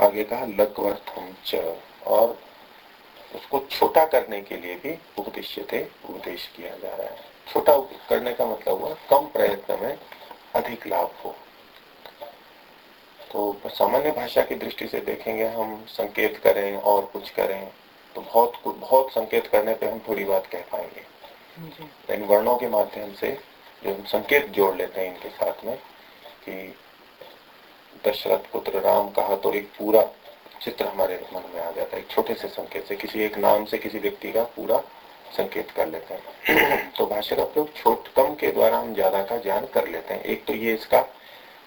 आगे कहा लघुअर्थम च। और उसको छोटा करने के लिए भी उपदेश थे उपदेश किया जा रहा है। छोटा करने का मतलब हुआ कम प्रयत्न में अधिक लाभ हो। तो सामान्य भाषा की दृष्टि से देखेंगे हम संकेत करें और कुछ करें तो बहुत बहुत संकेत करने पे हम थोड़ी बात कह पाएँगे। लेकिन वर्णों के माध्यम से जो हम संकेत जोड़ लेते हैं इनके साथ में कि दशरथ पुत्र राम कहा तो एक पूरा चित्र हमारे मन में आ जाता है एक छोटे से संकेत से किसी एक नाम से किसी व्यक्ति का पूरा संकेत कर लेते हैं। तो भाषा का प्रयोग छोट कम के द्वारा हम ज़्यादा का ज्ञान कर लेते हैं। एक तो ये इसका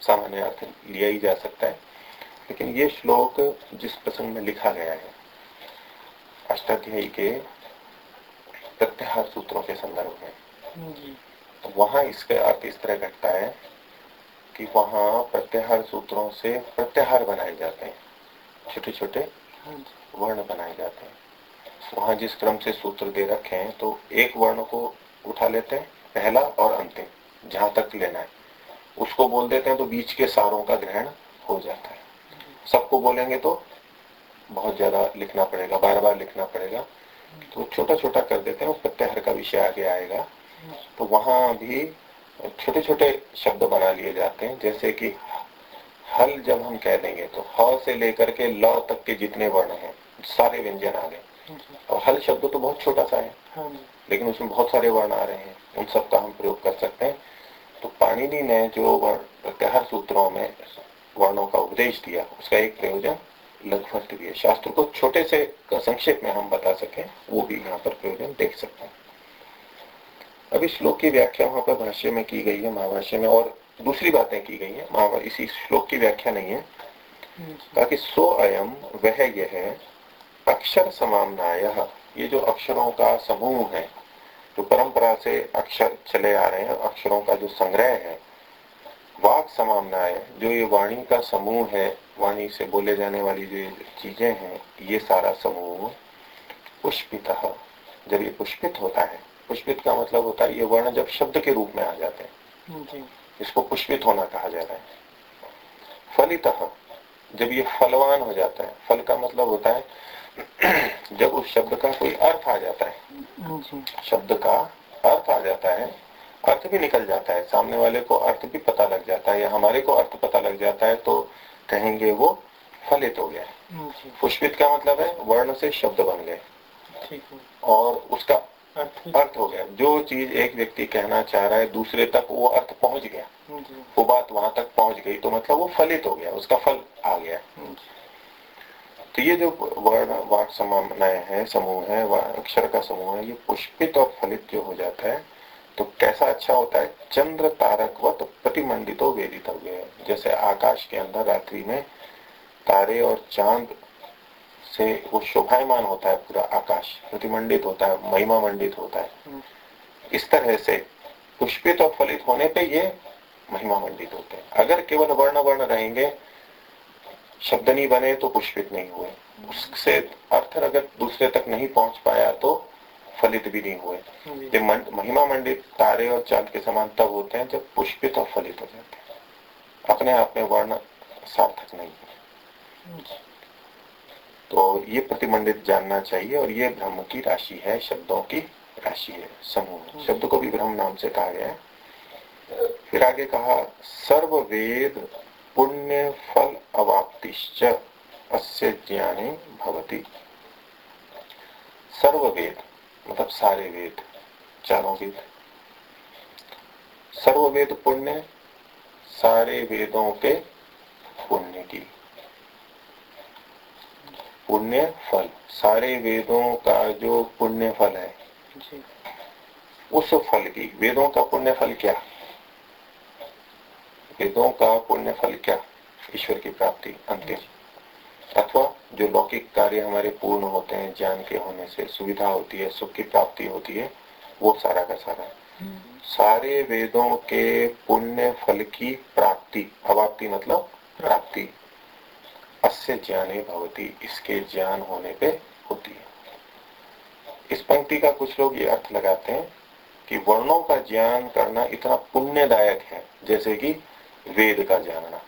सामान्य अर्थ लिया ही जा सकता है। लेकिन ये श्लोक जिस प्रसंग में लिखा गया है अष्टाध्यायी के प्रत्याहार सूत्रों के संदर्भ में तो वहाँ इसका अर्थ इस तरह घटता है कि वहाँ प्रत्याहार सूत्रों से प्रत्याहार बनाए जाते हैं। छोटे छोटे वर्ण बनाए जाते हैं। वहाँ जिस क्रम से सूत्र दे रखे हैं तो एक वर्ण को उठा लेते हैं पहला और अंतिम जहाँ तक लेना है। उसको बोल देते हैं तो बीच के सारों का ग्रहण हो जाता है। सबको बोलेंगे तो बहुत ज़्यादा लिखना पड़ेगा बार बार लिखना पड़ेगा। तो छोटा छोटा कर देते हैं प्रत्याहार का विषय आगे आएगा। तो वहाँ भी छोटे छोटे शब्द बना लिए जाते हैं जैसे कि हल जब हम कह देंगे तो ह से लेकर के ल तक के जितने वर्ण हैं सारे व्यंजन आ गए। और हल शब्द तो बहुत छोटा सा है। हाँ लेकिन उसमें बहुत सारे वर्ण आ रहे हैं उन सब का हम प्रयोग कर सकते हैं। तो पाणिनि ने जो वर्ण प्रत्याहार सूत्रों में वर्णों का उपदेश दिया उसका एक प्रयोजन लगभग भी है। शास्त्र को छोटे से संक्षेप में हम बता सकें वो भी यहाँ पर प्रयोजन देख सकते हैं। अभी श्लोक की व्याख्या वहाँ पर भाष्य में की गई है, महाभाष्य में, और दूसरी बातें की गई है। इसी श्लोक की व्याख्या नहीं है। ताकि सो अयम वह यह अक्षर समामनाय। ये जो अक्षरों का समूह है, जो परंपरा से अक्षर चले आ रहे हैं अक्षरों का जो संग्रह है, वाक समामना है जो ये वाणी का समूह है, वाणी से बोले जाने वाली जो चीज़ें हैं, ये सारा समूह पुष्पित, जब ये पुष्पित होता है पुष्पित का मतलब होता है ये वर्ण जब शब्द के रूप में आ जाते हैं। इसको पुष्पित होना कहा जा रहा है। फलित जब ये फलवान हो जाता है फल का मतलब होता है जब उस शब्द का कोई अर्थ आ जाता है शब्द का अर्थ आ जाता है अर्थ भी निकल जाता है। सामने वाले को अर्थ भी पता लग जाता है या हमारे को अर्थ पता लग जाता है तो कहेंगे वो फलित हो गया। पुष्पित का मतलब है वर्ण से शब्द बन गए। और उसका अर्थ हो गया। जो चीज़ एक व्यक्ति कहना चाह रहा है दूसरे तक वो अर्थ पहुँच गया। वो बात वहाँ तक पहुँच गई तो मतलब वो फलित हो गया उसका फल आ गया। तो ये जो वर्ण वाक समानाएँ है समूह है अक्षर का समूह है ये पुष्पित और फलित जो हो जाता है तो कैसा अच्छा होता है? चंद्र तारक व प्रतिमंडितो वेदित हो। गया जैसे आकाश के अंदर रात्रि में तारे और चाँद से वो शोभायमान होता है पूरा आकाश प्रतिमंडित होता है महिमा मंडित होता है। इस तरह से पुष्पित और फलित होने पे ये महिमा मंडित होते हैं। अगर केवल वर्ण वर्ण रहेंगे शब्द नहीं बने तो पुष्पित नहीं हुए। उससे अर्थ अगर दूसरे तक नहीं पहुँच पाया तो फलित भी नहीं हुए। ये महिमा मंडित तारे और चाँद के समान तब होते हैं जब पुष्पित और फलित हो जाते हैं। अपने आप में वर्ण सार्थक नहीं है। तो ये प्रतिमंडित जानना चाहिए और ये ब्रह्म की राशि है शब्दों की राशि है समूह। शब्द को भी ब्रह्म नाम से कहा गया है। फिर आगे कहा सर्व वेद पुण्य फल अवाप्तिश्च अस्य ज्ञाने भवती। सर्व वेद मतलब सारे वेद चारों वेद। सर्व वेद पुण्य सारे वेदों के पुण्य की। पुण्य फल सारे वेदों का जो पुण्य फल है उस फल की वेदों का पुण्य फल क्या? वेदों का पुण्य फल क्या? ईश्वर की प्राप्ति अंतिम। अथवा जो लौकिक कार्य हमारे पूर्ण होते हैं ज्ञान के होने से सुविधा होती है सुख की प्राप्ति होती है वो सारा का सारा। सारे वेदों के पुण्य फल की प्राप्ति अवाप्ति मतलब प्राप्ति। अस्य ज्ञाने भवती इसके ज्ञान होने पे होती है। इस पंक्ति का कुछ लोग ये अर्थ लगाते हैं कि वर्णों का ज्ञान करना इतना पुण्यदायक है जैसे कि वेद का जानना।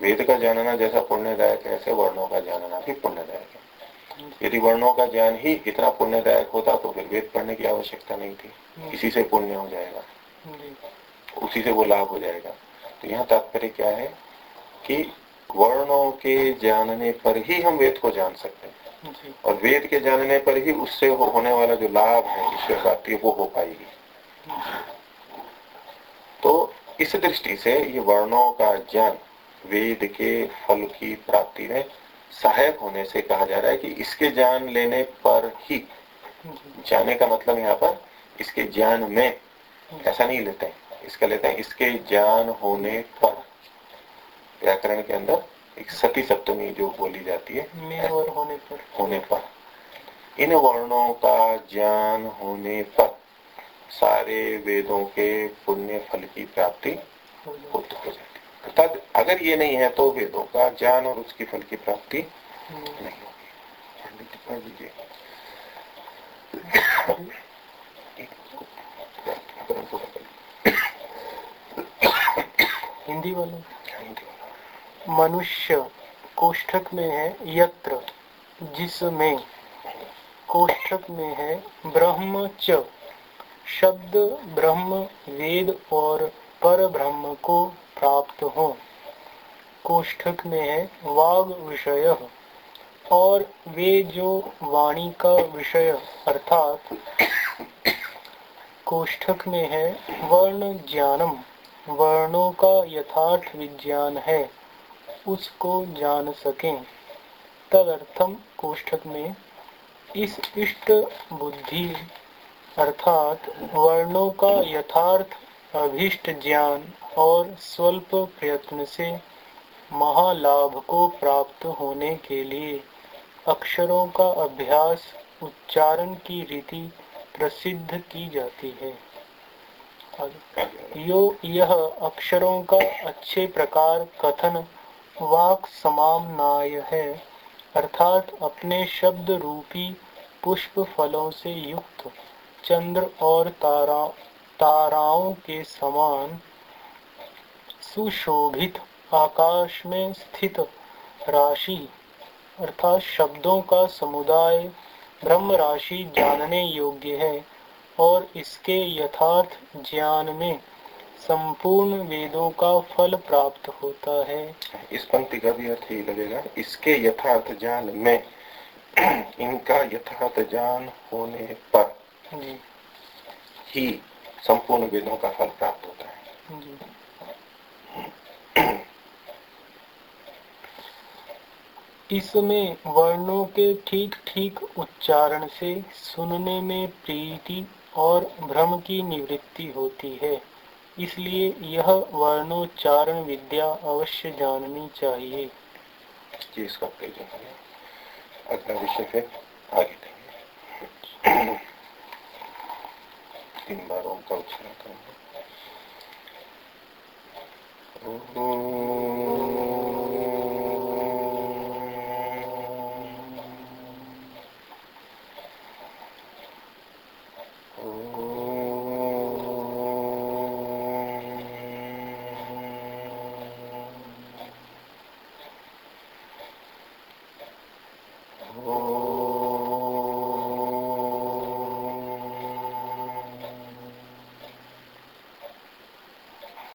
वेद का जानना जैसा पुण्यदायक है ऐसे वर्णों का जानना भी पुण्यदायक है। यदि वर्णों का ज्ञान ही इतना पुण्यदायक होता तो फिर वेद पढ़ने की आवश्यकता नहीं थी। इसी से पुण्य हो जाएगा। उसी से वो लाभ हो जाएगा। तो यहाँ तात्पर्य क्या है कि वर्णों के जानने पर ही हम वेद को जान सकते हैं। और वेद के जानने पर ही उससे हो होने वाला जो लाभ है ईश्वर प्राप्ति वो हो पाएगी। तो इस दृष्टि से ये वर्णों का ज्ञान वेद के फल की प्राप्ति में सहायक होने से कहा जा रहा है कि इसके ज्ञान लेने पर ही जाने का मतलब यहाँ पर इसके ज्ञान में ऐसा नहीं लेते हैं। इसका लेते हैं इसके ज्ञान होने पर व्याकरण के अंदर एक सती सप्तमी जो बोली जाती है और होने पर। होने पर। इन वर्णों का ज्ञान होने पर सारे वेदों के पुण्य फल की प्राप्ति हो जाती तब अगर ये नहीं है तो वेदों का ज्ञान और उसकी फल की प्राप्ति हम्म। नहीं होगी। हिंदी वाले मनुष्य कोष्ठक में है यत्र, जिसमें कोष्ठक में है ब्रह्म च। शब्द ब्रह्म, वेद और पर ब्रह्म को प्राप्त हो। कोष्ठक में है वाग विषय और वे जो वाणी का विषय, अर्थात कोष्ठक में है वर्ण ज्ञानम, वर्णों का यथार्थ विज्ञान है। उसको जान सकें। तदर्थम कोष्ठक में इस इष्ट बुद्धि अर्थात वर्णों का यथार्थ अभिष्ट ज्ञान और स्वल्प प्रयत्न से महालाभ को प्राप्त होने के लिए अक्षरों का अभ्यास उच्चारण की रीति प्रसिद्ध की जाती है। यो यह अक्षरों का अच्छे प्रकार कथन वाक समामनाय है, अर्थात अपने शब्द रूपी पुष्प फलों से युक्त चंद्र और तारा, ताराओं के समान सुशोभित आकाश में स्थित राशि, अर्थात शब्दों का समुदाय ब्रह्म राशि जानने योग्य है और इसके यथार्थ ज्ञान में संपूर्ण वेदों का फल प्राप्त होता है। इस पंक्ति का भी अर्थ ही लगेगा इसके यथार्थ ज्ञान में इनका यथार्थ ज्ञान होने पर ही संपूर्ण वेदों का फल प्राप्त होता है। इसमें वर्णों के ठीक ठीक उच्चारण से सुनने में प्रीति और भ्रम की निवृत्ति होती है। इसलिए यह वर्णोच्चारण विद्या अवश्य जाननी चाहिए। इसका अगला विषय आगे तीन बार का उच्चारण करेंगे।